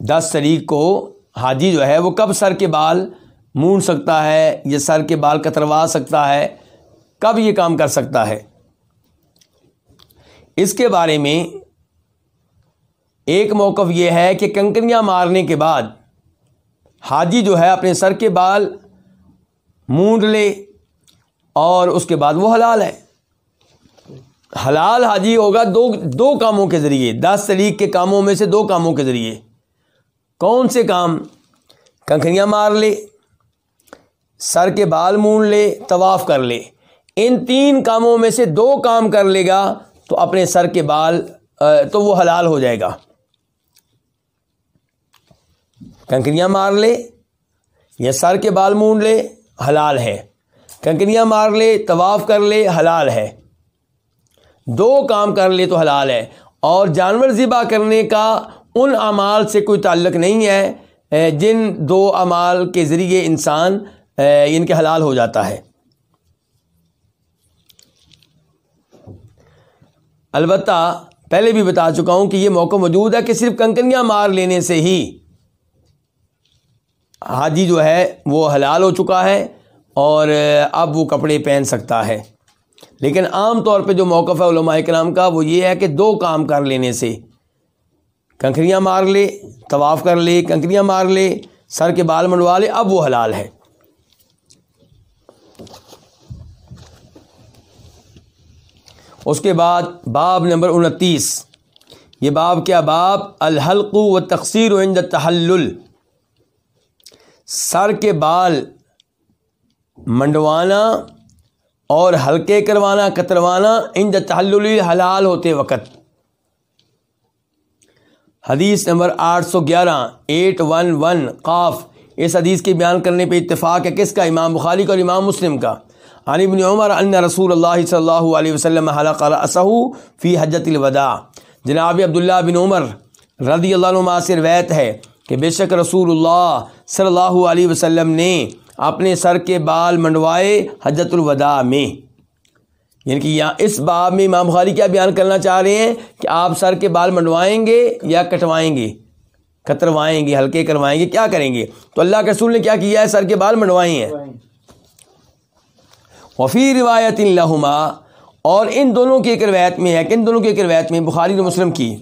Speaker 1: دس تاریخ کو حاجی جو ہے وہ کب سر کے بال مونڈ سکتا ہے یا سر کے بال کتروا سکتا ہے، کب یہ کام کر سکتا ہے؟ اس کے بارے میں ایک موقف یہ ہے کہ کنکریاں مارنے کے بعد حاجی جو ہے اپنے سر کے بال مونڈ لے اور اس کے بعد وہ حلال ہے۔ حلال حاجی ہوگا دو دو کاموں کے ذریعے، دس طریق کے کاموں میں سے دو کاموں کے ذریعے۔ کون سے کام؟ کنکریاں مار لے۔ سر کے بال مونڈ لے، طواف کر لے۔ ان تین کاموں میں سے دو کام کر لے گا تو اپنے سر کے بال تو وہ حلال ہو جائے گا۔ کنکریاں مار لے یا سر کے بال مونڈ لے، حلال ہے۔ کنکریاں مار لے، طواف کر لے، حلال ہے۔ دو کام کر لے تو حلال ہے۔ اور جانور ذبح کرنے کا ان اعمال سے کوئی تعلق نہیں ہے جن دو اعمال کے ذریعے انسان ان کے حلال ہو جاتا ہے۔ البتہ، پہلے بھی بتا چکا ہوں کہ یہ موقع موجود ہے کہ صرف کنکنیاں مار لینے سے ہی حاجی جو ہے وہ حلال ہو چکا ہے اور اب وہ کپڑے پہن سکتا ہے۔ لیکن عام طور پہ جو موقف ہے علماء کرام کا، وہ یہ ہے کہ دو کام کر لینے سے۔ کنکریاں مار لے، طواف کر لے، کنکریاں مار لے، سر کے بال منڈوا لے، اب وہ حلال ہے۔ اس کے بعد باب نمبر انتیس۔ یہ باب کیا؟ باب الحلق و تقسیر و عند تحلل سر کے بال منڈوانا اور ہلکے کروانا، کتروانا عند تحلل حلال ہوتے وقت۔ حدیث نمبر آٹھ سو گیارہ، ایٹ ون ون، قاف۔ اس حدیث کے بیان کرنے پہ اتفاق ہے کس کا؟ امام بخاری کا اور امام مسلم کا۔ عن ابن عمر ان رسول اللہ صلی اللہ علیہ وسلم حلق رأسہ فی حجت الوداع۔ جناب عبداللہ بن عمر رضی اللہ عنہ سے روایت ہے کہ بے شک رسول اللہ صلی اللہ علیہ وسلم نے اپنے سر کے بال منڈوائے حجت الوداع میں۔ یعنی کہ یہاں اس باب میں امام بخاری کیا بیان کرنا چاہ رہے ہیں کہ آپ سر کے بال منڈوائیں گے یا کٹوائیں گے؟ کتروائیں گے، ہلکے کروائیں گے، کیا کریں گے؟ تو اللہ کے رسول نے کیا کیا ہے؟ سر کے بال منڈوائے ہیں۔ وفی روایت لہما، اور ان دونوں کی ایک روایت میں ہے کہ ان دونوں کی ایک روایت میں بخاری اور مسلم کی،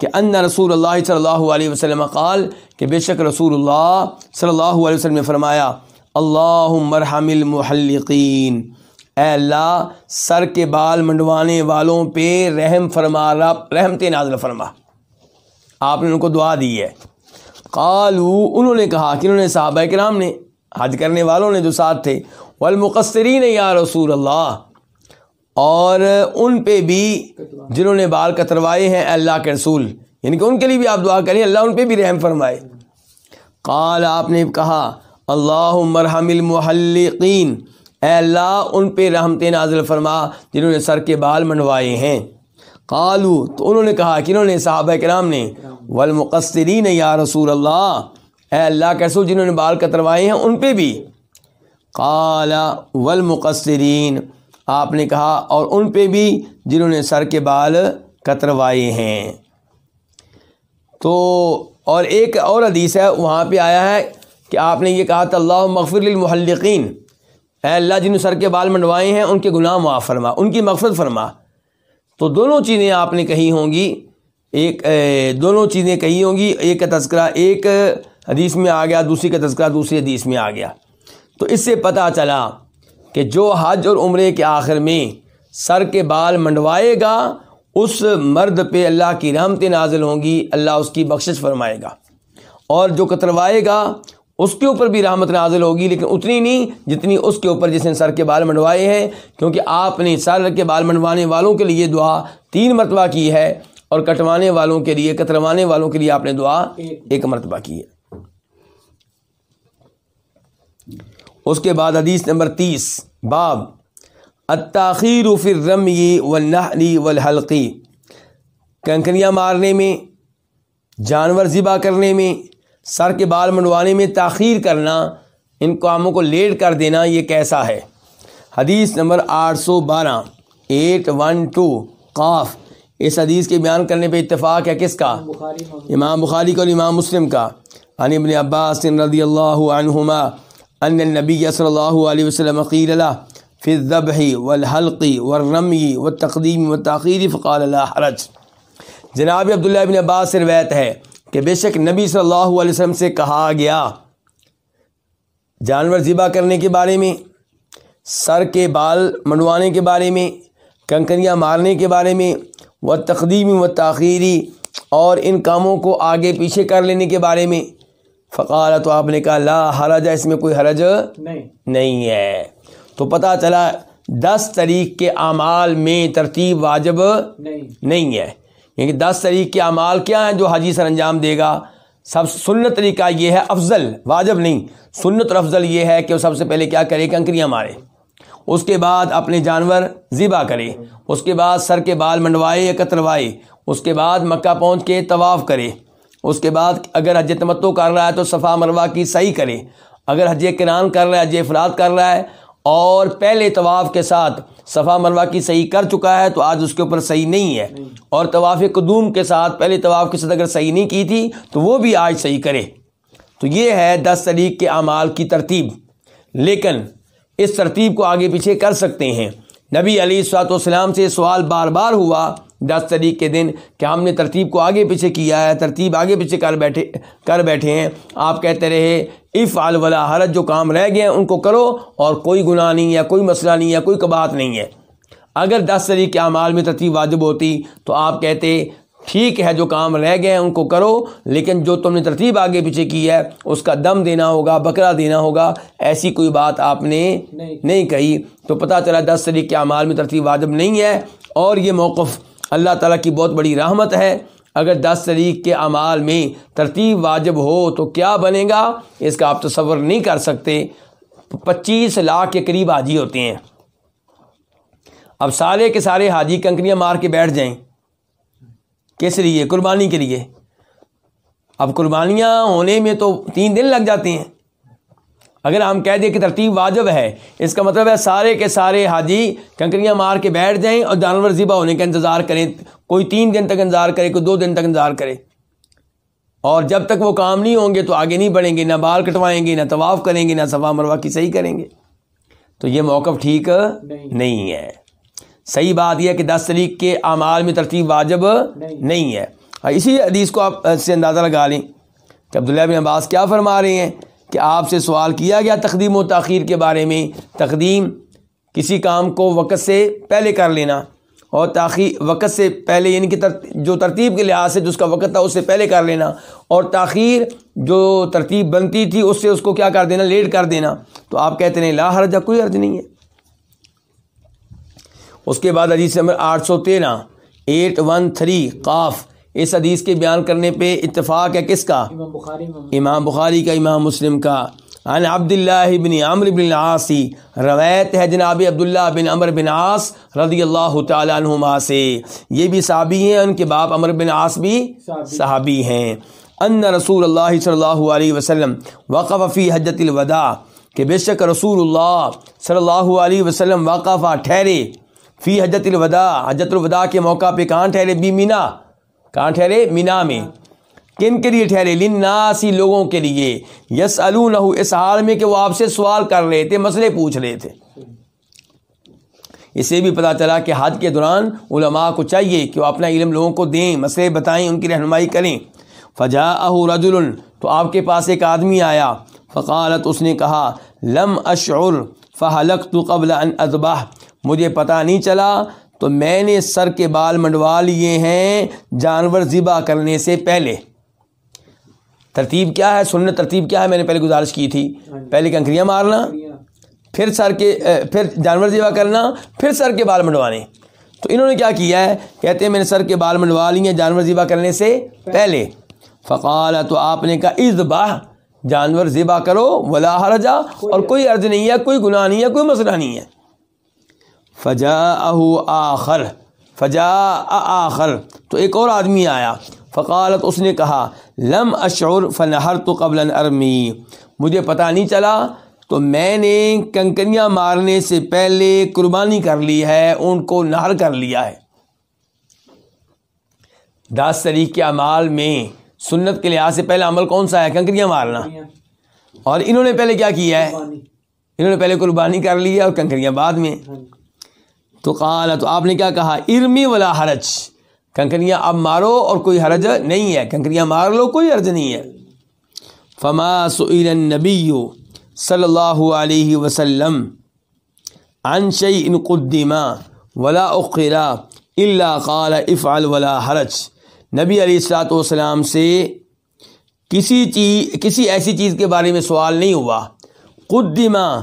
Speaker 1: کہ ان رسول اللہ صلی اللہ علیہ وسلم قال کہ بے شک رسول اللہ صلی اللہ علیہ وسلم نے فرمایا اللہ مرحم المحلقین اے اللہ، سر کے بال منڈوانے والوں پہ رحم فرما رحمت نازل فرما۔ آپ نے ان کو دعا دی ہے۔ قالو انہوں نے کہا کہ انہوں نے صحابہ کرام نے، حج کرنے والوں نے جو ساتھ تھے والمقصرین یا رسول اللہ۔ اور ان پہ بھی جنہوں نے بال کتروائے ہیں اللہ کے رسول یعنی کہ ان کے لیے بھی آپ دعا کریں، اللہ ان پہ بھی رحم فرمائے۔ قال، آپ نے کہا اللہ مرحم المحلقین۔ اے اللہ، ان پہ رحمت نازل فرما، جنہوں نے سر کے بال منڈوائے ہیں۔ قالو تو انہوں نے کہا کہ انہوں نے صحابہ کرام نے، والمقصرین یا رسول اللہ۔ اے اللہ کے رسول، جنہوں نے بال کتروائے ہیں، ان پہ بھی۔ قال والمقصرین، آپ نے کہا اور ان پہ بھی جنہوں نے سر کے بال کتروائے ہیں۔ تو اور ایک اور حدیث ہے، وہاں پہ آیا ہے کہ آپ نے یہ کہا تھا اللہ مغفر للمحلقین۔ اے اللہ، جنہوں سر کے بال منڈوائے ہیں، ان کے گناہ معاف فرما، ان کی مغفرت فرما۔ تو دونوں چیزیں آپ نے کہی ہوں گی۔ ایک دونوں چیزیں کہی ہوں گی، ایک کا تذکرہ، ایک حدیث میں آ گیا، دوسری کا تذکرہ، دوسری حدیث میں آ گیا۔ تو اس سے پتہ چلا کہ جو حج اور عمرے کے آخر میں سر کے بال منڈوائے گا، اس مرد پہ اللہ کی رحمت نازل ہوں گی، اللہ اس کی بخشش فرمائے گا۔ اور جو کتروائے گا، اس کے اوپر بھی رحمت نازل ہوگی، لیکن اتنی نہیں جتنی اس کے اوپر جس نے سر کے بال منڈوائے ہیں، کیونکہ آپ نے سر کے بال منڈوانے والوں کے لیے دعا تین مرتبہ کی ہے اور کٹوانے والوں کے لیے، کتروانے والوں کے لیے آپ نے دعا ایک مرتبہ کی ہے۔ اس کے بعد حدیث نمبر تیس باب التاخیر فی الرمی والنحلی والحلقی کنکریاں مارنے میں جانور ذبح کرنے میں سر کے بال منڈوانے میں تاخیر کرنا ان کاموں کو لیٹ کر دینا یہ کیسا ہے؟ حدیث نمبر آٹھ سو بارہ ایٹ ون ٹو قاف۔ اس حدیث کے بیان کرنے پہ اتفاق ہے کس کا؟
Speaker 2: بخاری
Speaker 1: امام بخاری کا اور امام مسلم کا۔ ابن عباس رضی اللہ عنہما ان النبی صلی اللہ علیہ وسلم قیل له فی الذبح والحلق والرمی والتقدیم والتاخیر فقال لا حرج. جناب عبداللہ ابن عباس سے روایت ہے کہ بے شک نبی صلی اللہ علیہ وسلم سے کہا گیا، جانور ذبح کرنے کے بارے میں، سر کے بال منڈوانے کے بارے میں، کنکریاں مارنے کے بارے میں و تقدیمی و تاخیری اور ان کاموں کو آگے پیچھے کر لینے کے بارے میں۔ فقال تو آپ نے کہا لا حرج ہے اس میں کوئی حرج
Speaker 2: نہیں۔
Speaker 1: نہیں ہے۔ تو پتہ چلا دس طریق کے اعمال میں ترتیب واجب
Speaker 2: نہیں۔
Speaker 1: نہیں ہے۔ یعنی دس طریق کے اعمال کیا ہیں جو حاجی سر انجام دے گا؟ سب سنت طریقہ یہ ہے افضل واجب نہیں۔ سنت اور افضل یہ ہے کہ وہ سب سے پہلے کیا کرے کنکریاں مارے۔ اس کے بعد اپنے جانور ذبح کرے۔ اس کے بعد سر کے بال منڈوائے یا کتروائے اس کے بعد مکہ پہنچ کے طواف کرے۔ اس کے بعد اگر حج تمتو کر رہا ہے تو صفا مروا کی صحیح کرے اگر حج کران کر رہا ہے، حج افراد کر رہا ہے، اور پہلے طواف کے ساتھ صفا مروا کی صحیح کر چکا ہے تو آج اس کے اوپر صحیح نہیں ہے۔ اور طواف قدوم کے ساتھ پہلے طواف کے ساتھ اگر صحیح نہیں کی تھی تو وہ بھی آج صحیح کرے تو یہ ہے دس طریق کے اعمال کی ترتیب۔ لیکن اس ترتیب کو آگے پیچھے کر سکتے ہیں۔ نبی علی سوات والسلام سے سوال بار بار ہوا دس طریق کے دن کہ ہم نے ترتیب کو آگے پیچھے کیا ہے ترتیب آگے پیچھے کر بیٹھے کر بیٹھے ہیں۔ آپ کہتے رہے اف ولا حرج جو کام رہ گئے ہیں ان کو کرو اور کوئی گناہ نہیں ہے کوئی مسئلہ نہیں ہے کوئی کبات نہیں ہے۔ اگر دس طریق کے اعمال میں ترتیب واجب ہوتی تو آپ کہتے ٹھیک ہے جو کام رہ گئے ہیں ان کو کرو لیکن جو تم نے ترتیب آگے پیچھے کی ہے اس کا دم دینا ہوگا بکرا دینا ہوگا ایسی کوئی بات آپ نے
Speaker 2: نہیں
Speaker 1: کہی۔ تو پتہ چلا دس طریق کے اعمال میں ترتیب واجب نہیں ہے اور یہ موقف اللہ تعالیٰ کی بہت بڑی رحمت ہے۔ اگر دس طریق کے اعمال میں ترتیب واجب ہو تو کیا بنے گا؟ اس کا آپ تصور نہیں کر سکتے۔ پچیس لاکھ کے قریب حاجی ہوتے ہیں۔ اب سارے کے سارے حاجی کنکریاں مار کے بیٹھ جائیں۔ کس لیے؟ قربانی کے لیے۔ اب قربانیاں ہونے میں تو تین دن لگ جاتے ہیں۔ اگر ہم کہہ دیں کہ ترتیب واجب ہے اس کا مطلب ہے سارے کے سارے حاجی کنکریاں مار کے بیٹھ جائیں اور جانور ذبح ہونے کا انتظار کریں۔ کوئی تین دن تک انتظار کرے کوئی دو دن تک انتظار کرے۔ اور جب تک وہ کام نہیں ہوں گے تو آگے نہیں بڑھیں گے نہ بال کٹوائیں گے نہ طواف کریں گے نہ صفا مروا کی صحیح کریں گے۔ تو یہ موقف ٹھیک نہیں ہے۔ صحیح بات یہ ہے کہ دس طریق کے اعمال میں ترتیب واجب نہیں ہے۔ اسی حدیث کو آپ سے اندازہ لگا لیں کہ عبداللہ بن عباس کیا فرما رہے ہیں۔ کہ آپ سے سوال کیا گیا تقدیم و تاخیر کے بارے میں؟ تقدیم، کسی کام کو وقت سے پہلے کر لینا اور تاخیر وقت سے پہلے یعنی کہ جو ترتیب کے لحاظ سے جس کا وقت تھا اس سے پہلے کر لینا اور تاخیر جو ترتیب بنتی تھی اس سے اس کو کیا کر دینا؟ لیٹ کر دینا۔ تو آپ کہتے ہیں لا حرجہ کوئی عرض نہیں ہے۔ اس کے بعد حدیث نمبر آٹھ سو تیرہ، ایٹ ون تھری، قاف۔ اس حدیث کے بیان کرنے پہ اتفاق ہے کس کا؟
Speaker 2: امام بخاری امام
Speaker 1: امام بخاری کا امام مسلم کا۔ عن عبداللہ بن عمر بن العاصی روایت ہے جناب عبداللہ بن عمر بن عاص رضی اللہ تعالیٰ عنہما سے۔ یہ بھی صحابی ہیں ان کے باپ عمر بن عاص بھی
Speaker 2: صحابی۔
Speaker 1: صحابی ہیں۔ ان رسول اللہ صلی اللہ علیہ وسلم وقف فی حجت الوداع کہ بے شک رسول اللہ صلی اللہ علیہ وسلم وقفہ ٹھہرے۔ فی حجت الوداع حجت الوداع کے موقع پہ کہاں ٹھہرے؟ بی مینا۔ کہاں ٹھہرے؟ مینا میں۔ کن کے لیے ٹھہرے؟ لناسی لوگوں کے لیے۔ یس اس حال میں کہ وہ آپ سے سوال کر رہے تھے، مسئلے پوچھ رہے تھے۔ اسے بھی پتہ چلا کہ حج کے دوران علماء کو چاہیے کہ وہ اپنا علم لوگوں کو دیں، مسئلے بتائیں، ان کی رہنمائی کریں۔ فجا اہ رجل تو آپ کے پاس ایک آدمی آیا۔ فقالت، اس نے کہا، لم اشعر فحلق تو قبل ان اذبح۔ مجھے پتہ نہیں چلا تو میں نے سر کے بال منڈوا لیے ہیں جانور ذبح کرنے سے پہلے۔ ترتیب کیا ہے؟ سنت ترتیب کیا ہے؟ میں نے پہلے گزارش کی تھی۔ پہلے کنکریاں مارنا پھر سر کے پھر جانور ذبح کرنا پھر سر کے بال منڈوانے۔ تو انہوں نے کیا کیا ہے؟ کہتے ہیں میں نے سر کے بال منڈوا لیے ہیں جانور ذبح کرنے سے پہلے۔ فقال تو آپ نے کہا اذبح جانور ذبح کرو ولا حرجا اور کوئی عرض نہیں ہے کوئی گناہ نہیں ہے کوئی مسئلہ نہیں ہے۔ فجا آخر فجا آخر تو ایک اور آدمی آیا فقالت اس نے کہا لم اشعر فنہر تو قبل ارمی مجھے پتہ نہیں چلا تو میں نے کنکریاں مارنے سے پہلے قربانی کر لی ہے ان کو نہر کر لیا ہے۔ دس طریق کے اعمال میں سنت کے لحاظ سے پہلا عمل کون سا ہے؟ کنکریاں مارنا۔ اور انہوں نے پہلے کیا کیا ہے؟ انہوں نے پہلے قربانی کر لی ہے اور کنکریاں بعد میں۔ تو قال، تو آپ نے کیا کہا؟ ارمی ولا حرج۔ کنکریاں اب مارو اور کوئی حرج نہیں ہے۔ کنکریاں مار لو، کوئی حرج نہیں ہے۔ فما سئل النبی صلی اللہ علیہ وسلم عن شيء قدم ولا اخرا الا قال افعل ولا حرج۔ نبی علیہ الصلوۃ والسلام سے کسی چیز، کسی ایسی چیز کے بارے میں سوال نہیں ہوا۔ قدمہ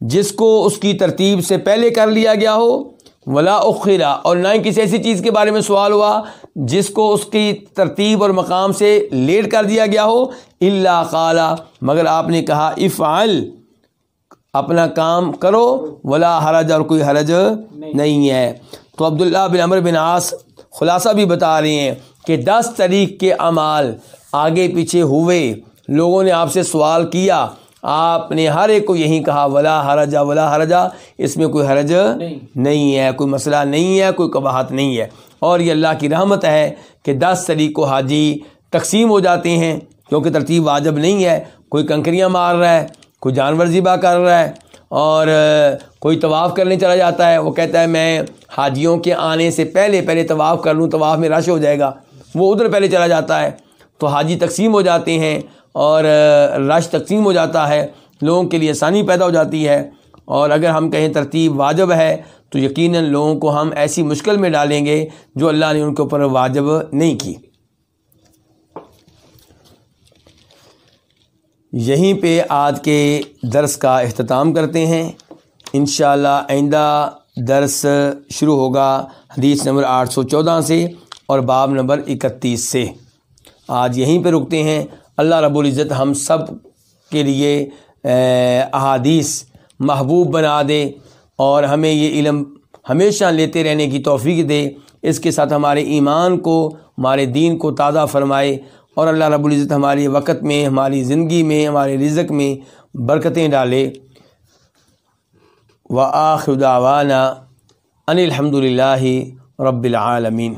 Speaker 1: جس کو اس کی ترتیب سے پہلے کر لیا گیا ہو۔ ولا اخرا، اور نہ ہی کسی ایسی چیز کے بارے میں سوال ہوا جس کو اس کی ترتیب اور مقام سے لیٹ کر دیا گیا ہو اللہ قالا، مگر آپ نے کہا افعل، اپنا کام کرو، ولا حرج، اور کوئی حرج نہیں ہے۔ تو عبداللہ بن عمر بن عاص خلاصہ بھی بتا رہے ہیں کہ دس طریق کے اعمال آگے پیچھے ہوئے، لوگوں نے آپ سے سوال کیا۔ آپ نے ہر ایک کو یہی کہا ولا حرجا ولا حرجا اس میں کوئی حرج
Speaker 2: نہیں۔
Speaker 1: نہیں ہے کوئی مسئلہ نہیں ہے کوئی کباہت نہیں ہے۔ اور یہ اللہ کی رحمت ہے کہ دس طریق کو حاجی تقسیم ہو جاتے ہیں کیونکہ ترتیب واجب نہیں ہے۔ کوئی کنکریاں مار رہا ہے کوئی جانور ذبح کر رہا ہے اور کوئی طواف کرنے چلا جاتا ہے۔ وہ کہتا ہے میں حاجیوں کے آنے سے پہلے پہلے طواف کر لوں طواف میں رش ہو جائے گا۔ وہ ادھر پہلے چلا جاتا ہے۔ تو حاجی تقسیم ہو جاتے ہیں۔ اور رش تقسیم ہو جاتا ہے، لوگوں کے لیے آسانی پیدا ہو جاتی ہے۔ اور اگر ہم کہیں ترتیب واجب ہے، تو یقیناً لوگوں کو ہم ایسی مشکل میں ڈالیں گے جو اللہ نے ان کے اوپر واجب نہیں کی۔ یہیں پہ آج کے درس کا اختتام کرتے ہیں۔ انشاءاللہ آئندہ درس شروع ہوگا حدیث نمبر آٹھ سو چودہ سے اور باب نمبر اکتیس سے۔ آج یہیں پہ رکتے ہیں۔ اللہ رب العزت ہم سب کے لیے احادیث محبوب بنا دے اور ہمیں یہ علم ہمیشہ لیتے رہنے کی توفیق دے۔ اس کے ساتھ ہمارے ایمان کو، ہمارے دین کو تازہ فرمائے اور اللہ رب العزت ہماری وقت میں، ہماری زندگی میں، ہمارے رزق میں برکتیں ڈالے۔ و آخر دعوانا ان الحمد للہ رب العالمین۔